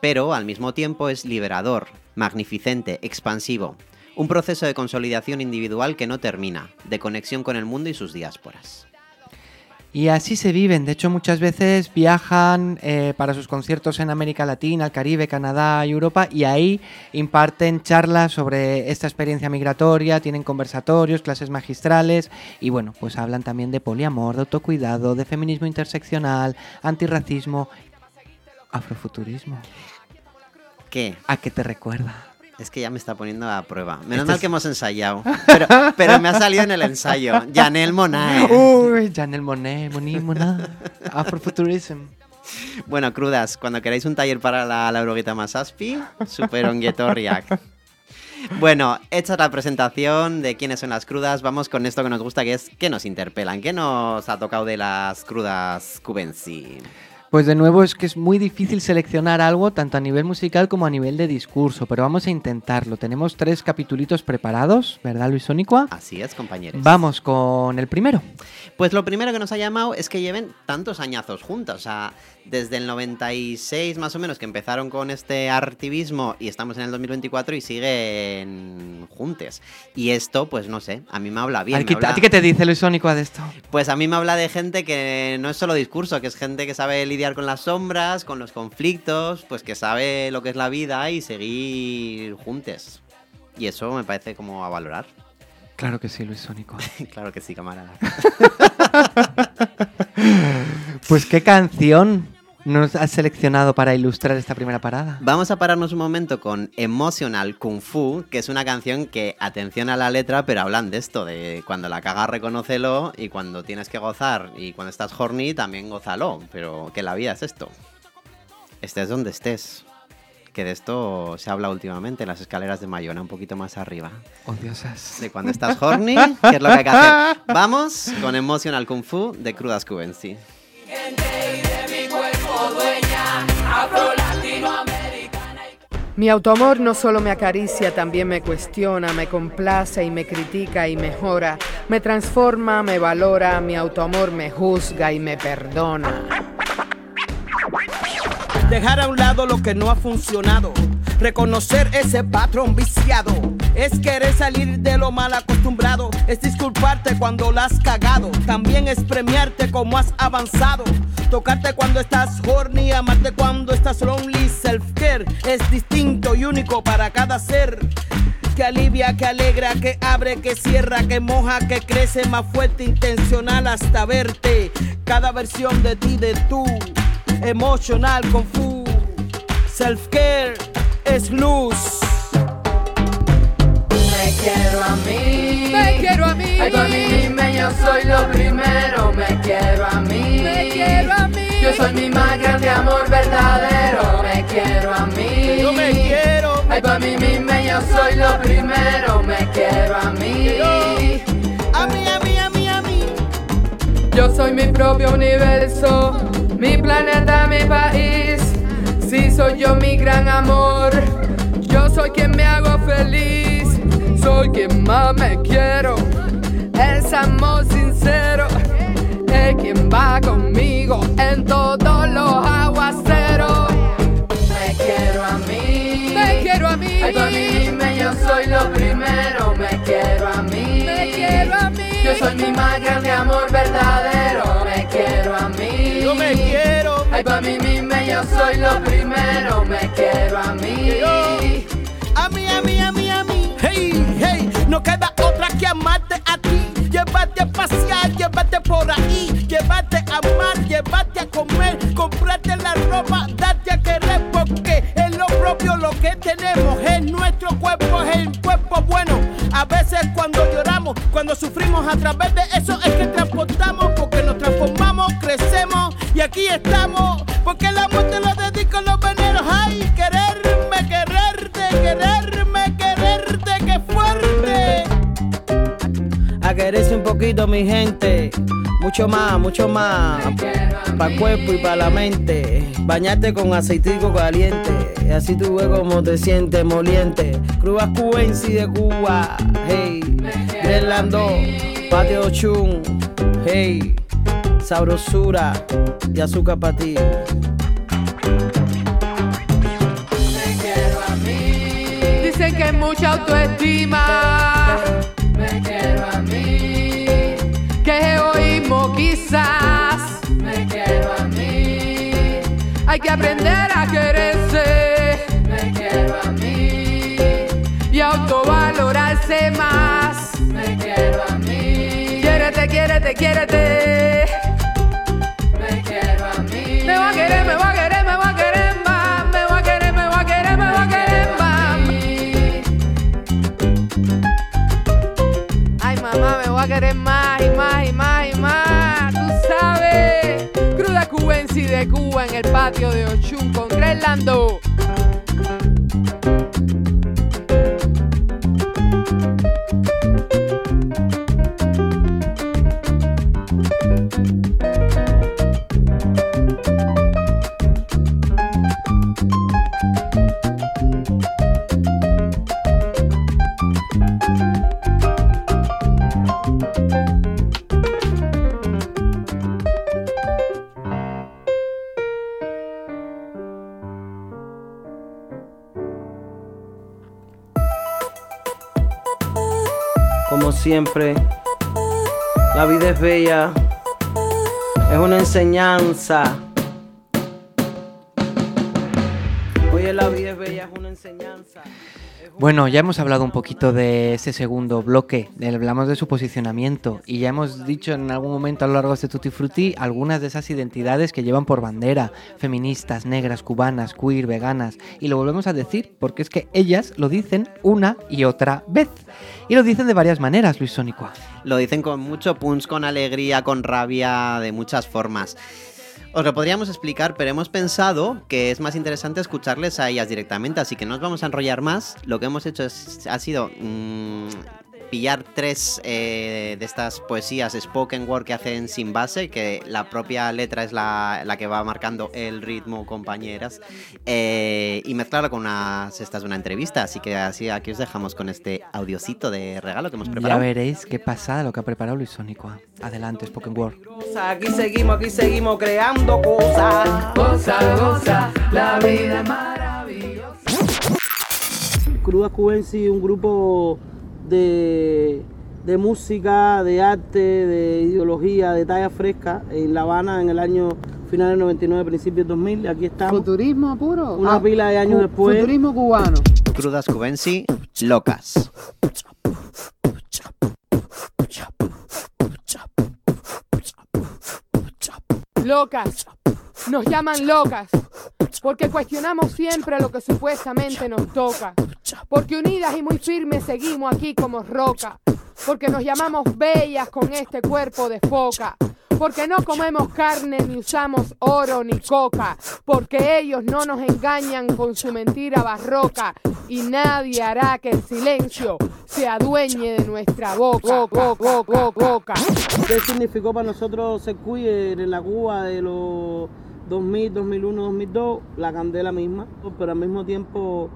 Pero al mismo tiempo es liberador, magnificente, expansivo. Un proceso de consolidación individual que no termina, de conexión con el mundo y sus diásporas. Y así se viven. De hecho, muchas veces viajan eh, para sus conciertos en América Latina, el Caribe, Canadá y Europa, y ahí imparten charlas sobre esta experiencia migratoria, tienen conversatorios, clases magistrales, y bueno, pues hablan también de poliamor, de autocuidado, de feminismo interseccional, antirracismo, afrofuturismo. ¿Qué? ¿A qué te recuerda? Es que ya me está poniendo a prueba. Menos Este mal es- que hemos ensayado. Pero, pero me ha salido en el ensayo. Janelle Monae. Uy, Janelle Monet, Moni, Mona, afrofuturism. Bueno, crudas, cuando queráis un taller para la, la Euroguita más aspi, super onguetorriak. Bueno, hecha la presentación de quiénes son las crudas, vamos con esto que nos gusta, que es que nos interpelan. ¿Qué nos ha tocado de las crudas cubensi? Pues de nuevo es que es muy difícil seleccionar algo tanto a nivel musical como a nivel de discurso, pero vamos a intentarlo. Tenemos tres capitulitos preparados, ¿verdad Luis Onicua? Así es, compañeros. Vamos con el primero. Pues lo primero que nos ha llamado es que lleven tantos añazos juntas. O sea, desde el 96 más o menos que empezaron con este artivismo y estamos en el 2024 y siguen juntes. Y esto, pues no sé, a mí me habla bien. ¿A me ti- habla- ¿A ti qué te dice Luis Onicua de esto? Pues a mí me habla de gente que no es solo discurso, que es gente que sabe lidiar con las sombras, con los conflictos, pues que sabe lo que es la vida y seguir juntes. Y eso me parece como a valorar. Claro que sí, Luis Onicua. claro que sí, camarada. Pues qué canción nos has seleccionado para ilustrar esta primera parada. Vamos a pararnos un momento con Emotional Kung Fu, que es una canción que, atención a la letra, pero hablan de esto, de cuando la cagas reconócelo y cuando tienes que gozar y cuando estás horny también gózalo, pero que la vida es esto. Estés donde estés. Que de esto se habla últimamente en las escaleras de Mayona, un poquito más arriba. Odiosas. De cuando estás horny, que es lo que hay que hacer. Vamos con Emotional Kung Fu de Crudas Cubensi. Mi autoamor no solo me acaricia, también me cuestiona, me complace y me critica y mejora. Me transforma, me valora, mi autoamor me juzga y me perdona. Dejar a un lado lo que no ha funcionado. Reconocer ese patrón viciado. Es querer salir de lo mal acostumbrado. Es disculparte cuando la has cagado. También es premiarte como has avanzado. Tocarte cuando estás horny, amarte cuando estás lonely. Self-care es distinto y único para cada ser. Que alivia, que alegra, que abre, que cierra, que moja, que crece más fuerte, intencional hasta verte. Cada versión de ti, de tú, emocional, confu. Self-care es luz. Me quiero a mí. Me quiero a mí. Ay, mí misma yo soy lo primero. Me quiero a mí. Me quiero a mí. Yo soy mi más grande amor verdadero. Me quiero a mí. Yo me quiero. Ay, para mí misma yo soy lo primero. Me quiero a mí. A mí, a mí, a mí, a mí. Yo soy mi propio universo, mi planeta, mi país. Sí, soy yo mi gran amor. Yo soy quien me hago feliz. Soy quien más me quiero. Es amor sincero. Es quien va conmigo en todos los aguaceros. Me quiero a mí. Me quiero a mí. Ay, para mí misma yo soy lo primero. Me quiero a mí. Me quiero a mí. Yo soy mi más grande amor verdadero. Me quiero a mí. Yo me quiero. Ay, para mí misma yo soy lo primero. Me no queda otra que amarte a ti. Llévate a pasear, llévate por ahí. Llévate a amar, llévate a comer. Comprarte la ropa, date a querer. Porque es lo propio lo que tenemos. Es nuestro cuerpo, es el cuerpo bueno. A veces cuando lloramos, cuando sufrimos a través de eso es que transportamos. Porque nos transformamos, crecemos y aquí estamos. Porque el amor te lo dedico a los quererse un poquito, mi gente. Mucho más, mucho más. Para el cuerpo y para la mente. Bañarte con aceitico caliente. Así tú ves cómo te sientes moliente. Cruz Cubensi de Cuba. Hey. Grenlando. Patio Chun. Hey. Sabrosura. Y azúcar para ti. Dicen que mucha autoestima. Hay que aprender a quererse. Me quiero a mí. Y autovalorarse más. Me quiero a mí. Quiérete, quiérete, quiérete. Segú en el patio de Ochun con Grelando. Siempre, la vida es bella, es una enseñanza. Oye, la vida es bella, es una enseñanza. Bueno, ya hemos hablado un poquito de ese segundo bloque, hablamos de su posicionamiento y ya hemos dicho en algún momento a lo largo de este Tutti Frutti algunas de esas identidades que llevan por bandera, feministas, negras, cubanas, queer, veganas, y lo volvemos a decir porque es que ellas lo dicen una y otra vez. Y lo dicen de varias maneras, Luis Sónico. Lo dicen con mucho punch, con alegría, con rabia, de muchas formas. Os lo podríamos explicar, pero hemos pensado que es más interesante escucharles a ellas directamente, así que no os vamos a enrollar más. Lo que hemos hecho ha sido mm, pillar tres eh, de estas poesías spoken word que hacen sin base, que la propia letra es la, la que va marcando el ritmo, compañeras, eh, y mezclarlo con unas estas de una entrevista. Así que así aquí os dejamos con este audiocito de regalo que hemos Ya preparado. veréis qué pasada lo que ha preparado Luis Sónico. Adelante, Spoken Word. Aquí seguimos, aquí seguimos creando cosas. Goza, goza, la vida es maravillosa. Un grupo de, de música, de arte, de ideología, de talla fresca en La Habana en el año final del 99, principios 2000. Aquí estamos. Futurismo puro. Una Ah, pila de años después. Futurismo cubano. Crudas Cubensi, locas. Locas, nos llaman locas, porque cuestionamos siempre lo que supuestamente nos toca, porque unidas y muy firmes seguimos aquí como roca, porque nos llamamos bellas con este cuerpo de foca, porque no comemos carne ni usamos oro ni coca, porque ellos no nos engañan con su mentira barroca y nadie hará que el silencio se adueñe de nuestra boca. boca, boca, boca. ¿Qué significó para nosotros ser queer en la Cuba de los 2000, 2001, 2002? La candela misma, pero al mismo tiempo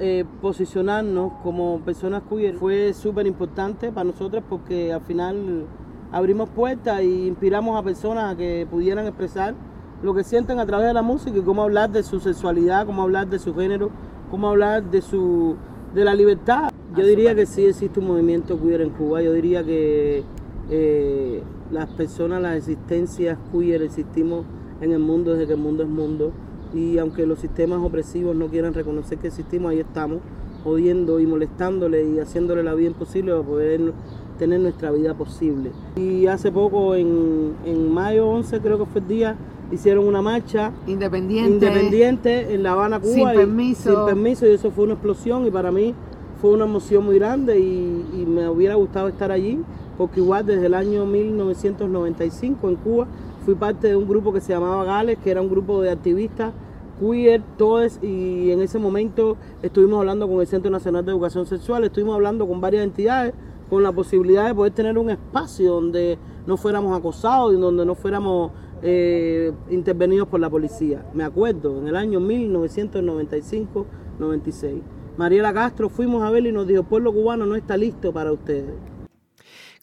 eh, posicionarnos como personas queer fue súper importante para nosotros porque al final abrimos puertas e inspiramos a personas a que pudieran expresar lo que sienten a través de la música y cómo hablar de su sexualidad, cómo hablar de su género, cómo hablar de su de la libertad. Yo diría que sí existe un movimiento queer en Cuba, yo diría que eh, las personas, las existencias queer existimos en el mundo desde que el mundo es mundo y aunque los sistemas opresivos no quieran reconocer que existimos, ahí estamos, jodiendo y molestándole y haciéndole la vida imposible para poder tener nuestra vida posible. Y hace poco, en, en mayo 11 creo que fue el día, hicieron una marcha Independiente. independiente en La Habana, Cuba. Sin y- permiso. sin permiso, y eso fue una explosión y para mí fue una emoción muy grande y, y me hubiera gustado estar allí, porque igual desde el año 1995 en Cuba fui parte de un grupo que se llamaba Gales, que era un grupo de activistas queer, todos, y en ese momento estuvimos hablando con el Centro Nacional de Educación Sexual, estuvimos hablando con varias entidades con la posibilidad de poder tener un espacio donde no fuéramos acosados y donde no fuéramos eh, intervenidos por la policía. Me acuerdo, en el año 1995-96. Mariela Castro fuimos a ver y nos dijo, pueblo cubano no está listo para ustedes.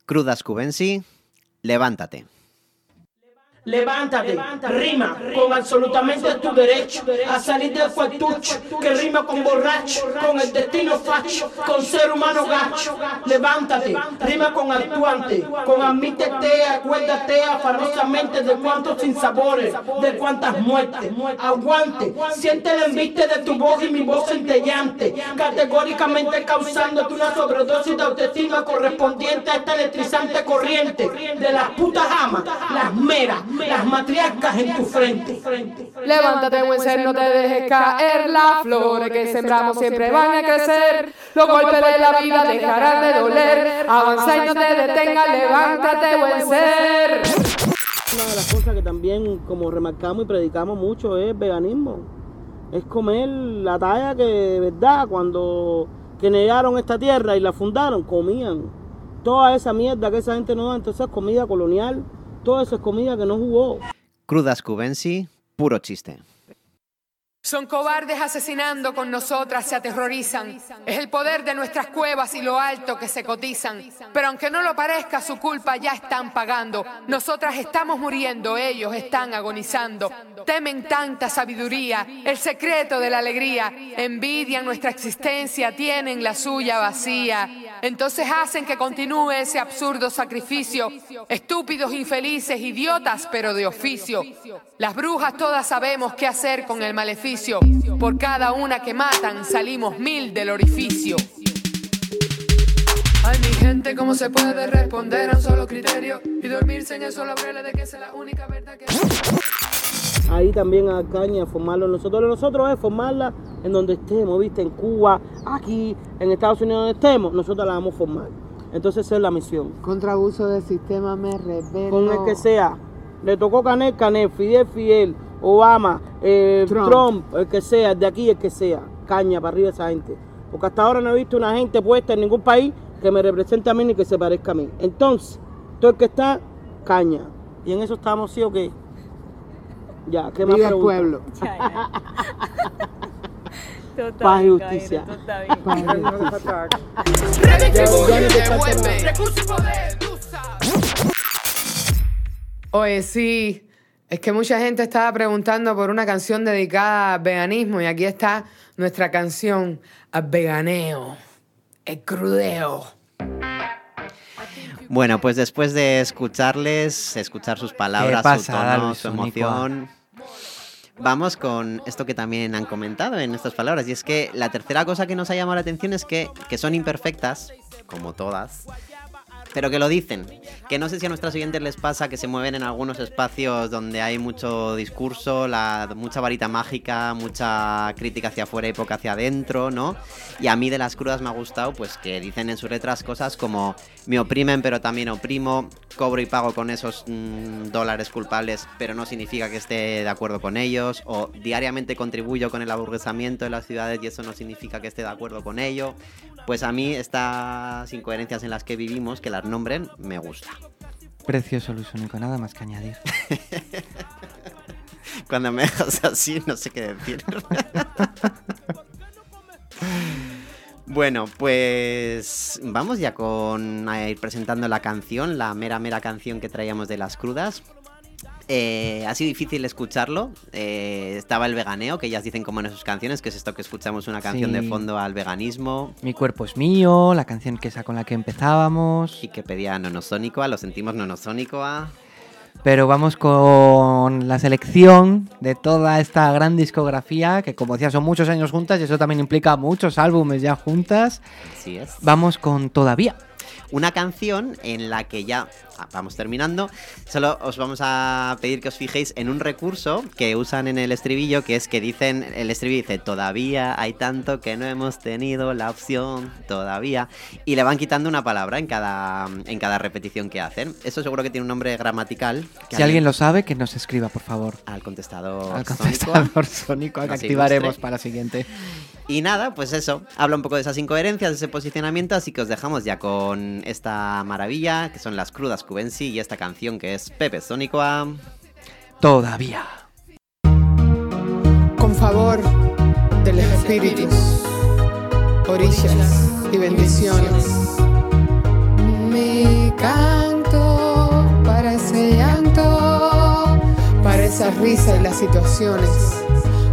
Crudas Cubensi, levántate. Levántate, rima con absolutamente tu derecho a salir del cuartucho, que rima con borracho, con el destino facho, con ser humano gacho. Levántate, rima con actuante, con admítete, acuérdate afanosamente de cuántos sinsabores, de cuántas muertes. Aguante, siente el embiste de tu voz y mi voz centellante, categóricamente causándote una sobredosis de autoestima correspondiente a esta electrizante corriente de las putas amas, las meras, las matriarcas en tu frente. Levántate, buen ser, no te dejes caer. Las flores que sembramos siempre van a crecer. Los golpes de la vida dejarán de doler. Avanza y no te detengas, levántate, buen ser. Una de las cosas que también como remarcamos y predicamos mucho es veganismo. Es comer la talla que de verdad cuando que negaron esta tierra y la fundaron, comían. Toda esa mierda que esa gente no da, entonces es comida colonial, toda esa es comida que no jugó. Crudas Cubensi, puro chiste. Son cobardes asesinando con nosotras, se aterrorizan. Es el poder de nuestras cuevas y lo alto que se cotizan. Pero aunque no lo parezca, su culpa ya están pagando. Nosotras estamos muriendo, ellos están agonizando. Temen tanta sabiduría, el secreto de la alegría. Envidian nuestra existencia, tienen la suya vacía. Entonces hacen que continúe ese absurdo sacrificio. Estúpidos, infelices, idiotas, pero de oficio. Las brujas todas sabemos qué hacer con el maleficio. Por cada una que matan salimos mil del orificio. Ay, mi gente, ¿cómo se puede responder a un solo criterio y dormirse en esos laureles de que es la única verdad que... Ahí también a caña formarlo nosotros. Nosotros es formarla en donde estemos, ¿viste? En Cuba, aquí, en Estados Unidos donde estemos, nosotros la vamos a formar. Entonces esa es la misión. Contra abuso del sistema me rebelo. Con el que sea. Le tocó Canel, Canel, Fidel, Fidel, Obama, eh, Trump. Trump. el que sea, el de aquí, el que sea. Caña para arriba esa gente. Porque hasta ahora no he visto una gente puesta en ningún país que me represente a mí ni que se parezca a mí. Entonces, todo el que está, caña. Y en eso estamos, sí o qué. Ya, ¿qué más Viva el preguntas? pueblo. Paz y justicia. Paz y. Oye, sí. Es que mucha gente estaba preguntando por una canción dedicada al veganismo y aquí está nuestra canción al veganeo, el crudeo. Bueno, pues después de escucharles, escuchar sus palabras, pasa, su tono, su emoción, vamos con esto que también han comentado en estas palabras. Y es que la tercera cosa que nos ha llamado la atención es que, que son imperfectas, como todas, pero que lo dicen. Que no sé si a nuestros oyentes les pasa que se mueven en algunos espacios donde hay mucho discurso, la, mucha varita mágica, mucha crítica hacia afuera y poca hacia adentro, ¿no? Y a mí de las crudas me ha gustado, pues que dicen en sus letras cosas como me oprimen pero también oprimo, cobro y pago con esos mm, dólares culpables pero no significa que esté de acuerdo con ellos, o diariamente contribuyo con el aburguesamiento de las ciudades y eso no significa que esté de acuerdo con ello. Pues a mí estas incoherencias en las que vivimos, que las nombren, me gusta. Precioso, Luis Único, nada más que añadir. Cuando me dejas así, no sé qué decir. bueno, pues vamos ya con a ir presentando la canción, la mera mera canción que traíamos de las crudas. Eh, ha sido difícil escucharlo. Eh, estaba el veganeo, que ellas dicen como en sus canciones, que es esto que escuchamos una canción de fondo al veganismo. Mi cuerpo es mío, la canción que esa con la que empezábamos. Y que pedía Nonosónicoa, lo sentimos Nonosónicoa. Pero vamos con la selección de toda esta gran discografía, que como decía son muchos años juntas y eso también implica muchos álbumes ya juntas. Así es. Vamos con Todavía. Una canción en la que ya vamos terminando. Solo os vamos a pedir que os fijéis en un recurso que usan en el estribillo, que es que dicen, el estribillo dice, todavía hay tanto que no hemos tenido la opción, todavía. Y le van quitando una palabra en cada, en cada repetición que hacen. Eso seguro que tiene un nombre gramatical. que Si alguien lo sabe, que nos escriba, por favor. Al contestador Al contestador sónico que Nos activaremos para la siguiente. Y nada, pues eso, habla un poco de esas incoherencias, de ese posicionamiento, así que os dejamos ya con esta maravilla, que son las crudas Cubensi, y esta canción que es Pepe Sónicoa. Todavía. Con favor de los espíritus, orillas y bendiciones. Mi canto para ese llanto, para esa risa y las situaciones.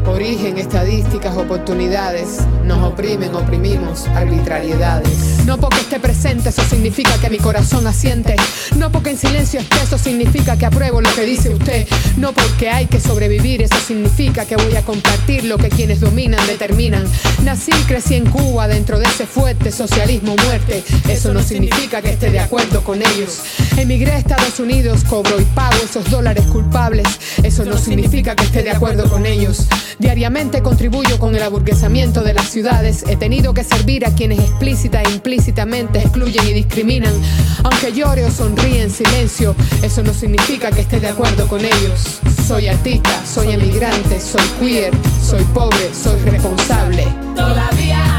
Origen, estadísticas, oportunidades. Nos oprimen, oprimimos, arbitrariedades. No porque esté presente, eso significa que mi corazón asiente. No porque en silencio esté, eso significa que apruebo lo que dice usted. No porque hay que sobrevivir, eso significa que voy a compartir lo que quienes dominan determinan. Nací y crecí en Cuba dentro de ese fuerte socialismo muerte. Eso no significa que esté de acuerdo con ellos. Emigré a Estados Unidos, cobro y pago esos dólares culpables. Eso no significa que esté de acuerdo con ellos. Diariamente contribuyo con el aburguesamiento de las ciudades. He tenido que servir a quienes explícita e implícitamente excluyen y discriminan. Aunque llore o sonríe en silencio, eso no significa que esté de acuerdo con ellos. Soy artista, soy emigrante, soy queer, soy pobre, soy responsable. Todavía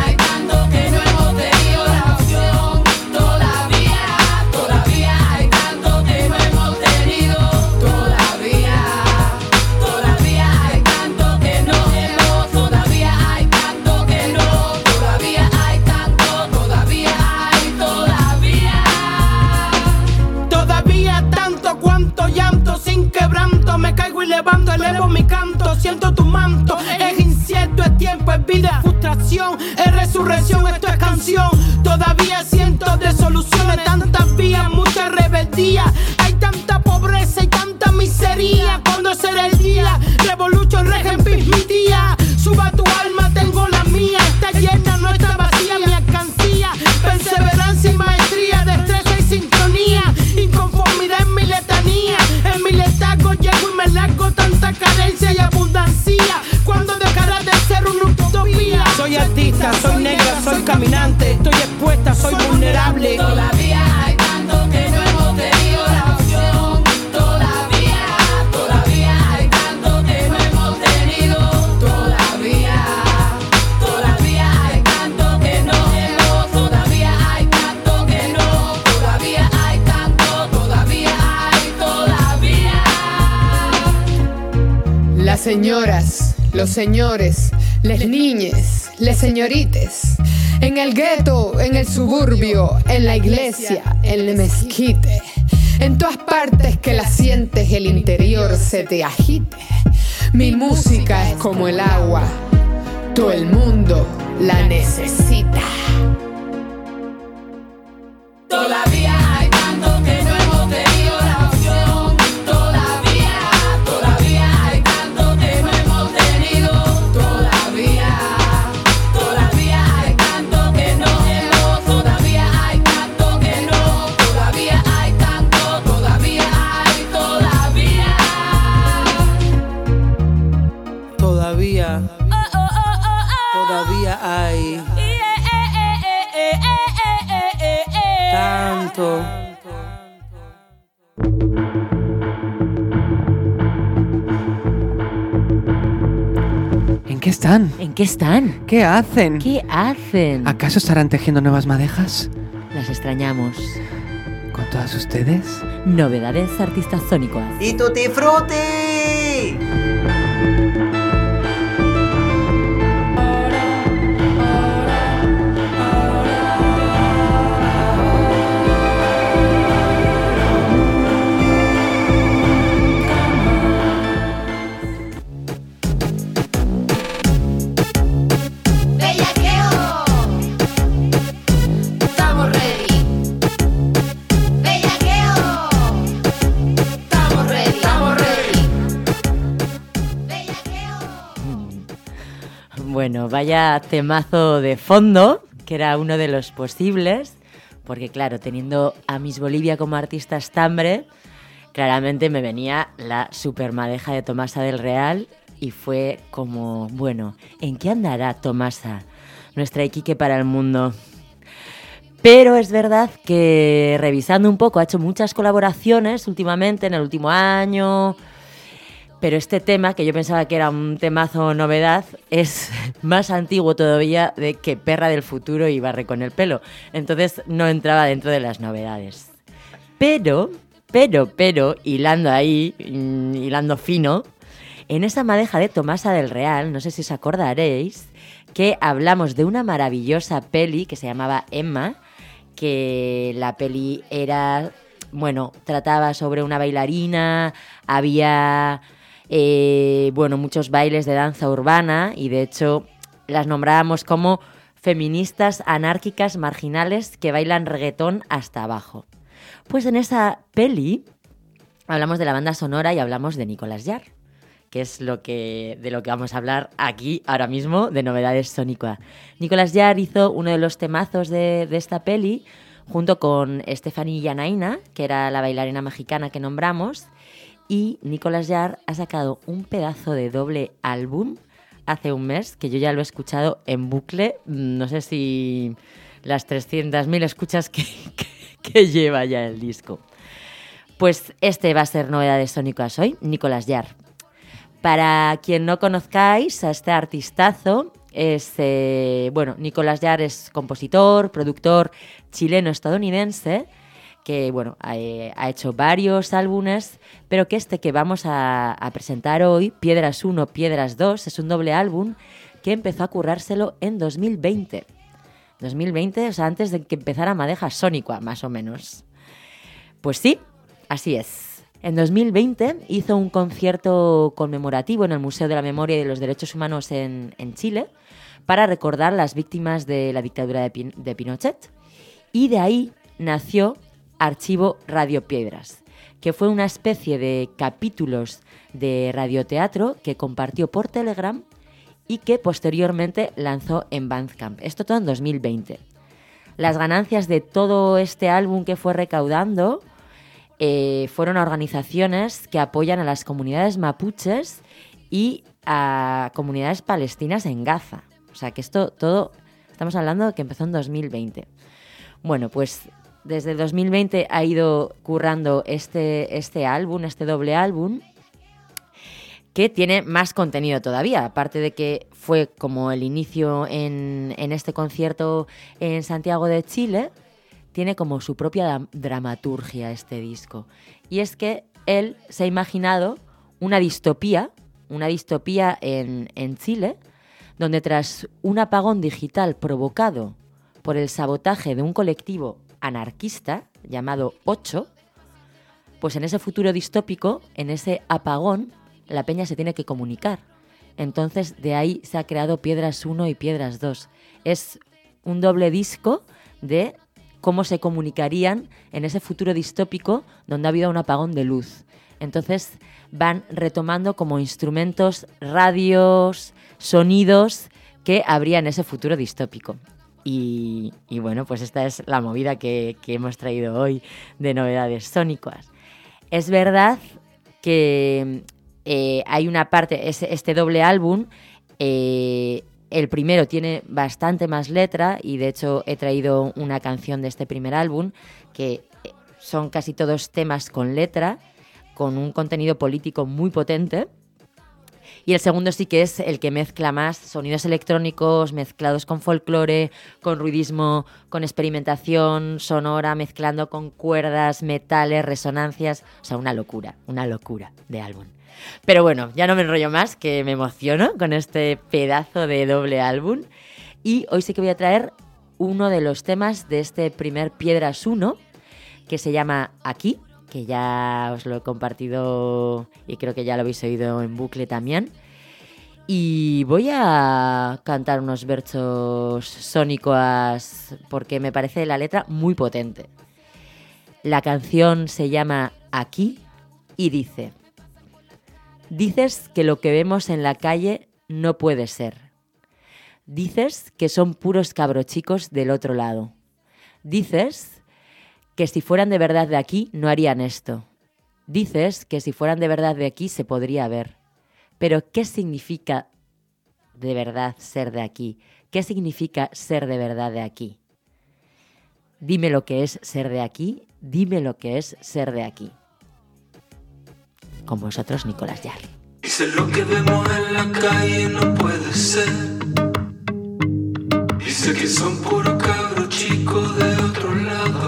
Siento tu manto, es incierto, es tiempo, es vida, es frustración Es resurrección, esto es canción. Todavía siento de soluciones Tantas vías, mucha rebeldía. Hay tanta pobreza y tanta miseria. Cuando será el día Revolution, Regen, mi día. Suba tu Tanta carencia y abundancia. Cuando dejará de ser una utopía. Soy artista, soy negra, soy caminante. Estoy expuesta, soy vulnerable. Todavía Las señoras, los señores, les niñes, les señorites. En el gueto, en el suburbio, en la iglesia, en el mezquite. En todas partes que la sientes, el interior se te agite. Mi música es como el agua, todo el mundo la necesita. Todavía tanto. ¿En qué están? ¿En qué están? ¿Qué hacen? ¿Qué hacen? ¿Acaso estarán tejiendo nuevas madejas? Las extrañamos. ¿Con todas ustedes? Novedades artistas sónicos. ¡Y tutti frutti! Bueno, vaya temazo de fondo, que era uno de los posibles, porque claro, teniendo a Miss Bolivia como artista estambre, claramente me venía la super madeja de Tomasa del Real y fue como, bueno, ¿en qué andará Tomasa, nuestra Iquique para el mundo? Pero es verdad que revisando un poco, ha hecho muchas colaboraciones últimamente, en el último año. Pero este tema, que yo pensaba que era un temazo novedad, es más antiguo todavía de que Perra del Futuro y Barre con el pelo. Entonces no entraba dentro de las novedades. Pero, pero, pero, hilando ahí, mm, hilando fino, en esa madeja de Tomasa del Real, no sé si os acordaréis, que hablamos de una maravillosa peli que se llamaba Emma, que la peli era, bueno, trataba sobre una bailarina, había, eh, bueno, muchos bailes de danza urbana y de hecho las nombrábamos como feministas anárquicas marginales que bailan reggaetón hasta abajo. Pues en esa peli hablamos de la banda sonora y hablamos de Nicolás Jarre que es lo que, de lo que vamos a hablar aquí ahora mismo, de novedades Sónica. Nicolás Jarre hizo uno de los temazos de, de esta peli, junto con Stephanie Yanaina, que era la bailarina mexicana que nombramos, y Nicolás Jarre ha sacado un pedazo de doble álbum hace un mes, que yo ya lo he escuchado en bucle, mm, no sé si las 300.000 escuchas que, lleva ya el disco. Pues este va a ser novedades sónicas hoy, Nicolás Jarre. Para quien no conozcáis a este artistazo, es, eh, bueno, Nicolás Jarre es compositor, productor chileno-estadounidense, que, bueno, ha, hecho varios álbumes, pero que este que vamos a, presentar hoy, Piedras 1, Piedras 2, es un doble álbum que empezó a currárselo en 2020. 2020, o sea, antes de que empezara Madeja Sónica, más o menos. Pues sí, así es. En 2020 hizo un concierto conmemorativo en el Museo de la Memoria y de los Derechos Humanos en, Chile para recordar las víctimas de la dictadura de Pinochet. Y de ahí nació Archivo Radio Piedras, que fue una especie de capítulos de radioteatro que compartió por Telegram y que posteriormente lanzó en Bandcamp. Esto todo en 2020. Las ganancias de todo este álbum que fue recaudando eh, fueron a organizaciones que apoyan a las comunidades mapuches y a comunidades palestinas en Gaza. O sea que esto todo, estamos hablando de que empezó en 2020. Bueno, pues desde el 2020 ha ido currando este, este álbum, este doble álbum, que tiene más contenido todavía, aparte de que fue como el inicio en, este concierto en Santiago de Chile, tiene como su propia dramaturgia este disco. Y es que él se ha imaginado una distopía una distopía en Chile, donde tras un apagón digital provocado por el sabotaje de un colectivo anarquista llamado 8, pues en ese futuro distópico, en ese apagón, la peña se tiene que comunicar. Entonces de ahí se ha creado Piedras 1 y Piedras 2. Es un doble disco de cómo se comunicarían en ese futuro distópico donde ha habido un apagón de luz. Entonces van retomando como instrumentos, radios, sonidos que habría en ese futuro distópico. Y, bueno, pues esta es la movida que, hemos traído hoy de novedades sónicas. Es verdad que eh, hay una parte, es- este doble álbum, eh, el primero tiene bastante más letra y de hecho he traído una canción de este primer álbum que eh, son casi todos temas con letra, con un contenido político muy potente. Y el segundo sí que es el que mezcla más sonidos electrónicos mezclados con folclore, con ruidismo, con experimentación sonora, mezclando con cuerdas, metales, resonancias. O sea, una locura, una locura de álbum. Pero bueno, ya no me enrollo más, que me emociono con este pedazo de doble álbum. Y hoy sí que voy a traer uno de los temas de este primer Piedras 1, que se llama Aquí, que ya os lo he compartido y creo que ya lo habéis oído en bucle también. Y voy a cantar unos versos sónicos porque me parece la letra muy potente. La canción se llama Aquí y dice, dices que lo que vemos en la calle no puede ser. Dices que son puros cabrochicos del otro lado. Dices que si fueran de verdad de aquí no harían esto. Dices que si fueran de verdad de aquí se podría ver. Pero ¿qué significa de verdad ser de aquí? ¿Qué significa ser de verdad de aquí? Dime lo que es ser de aquí, dime lo que es ser de aquí. Con vosotros, Nicolás Yarri. Dice lo que vemos en la calle no puede ser. Dice que son puros cabros chicos de otro lado.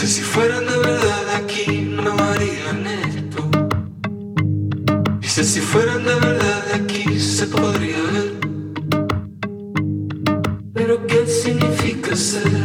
Dice si fueran de verdad aquí no harían esto. Dice si fueran de verdad aquí se podría ver. Pero ¿qué significa ser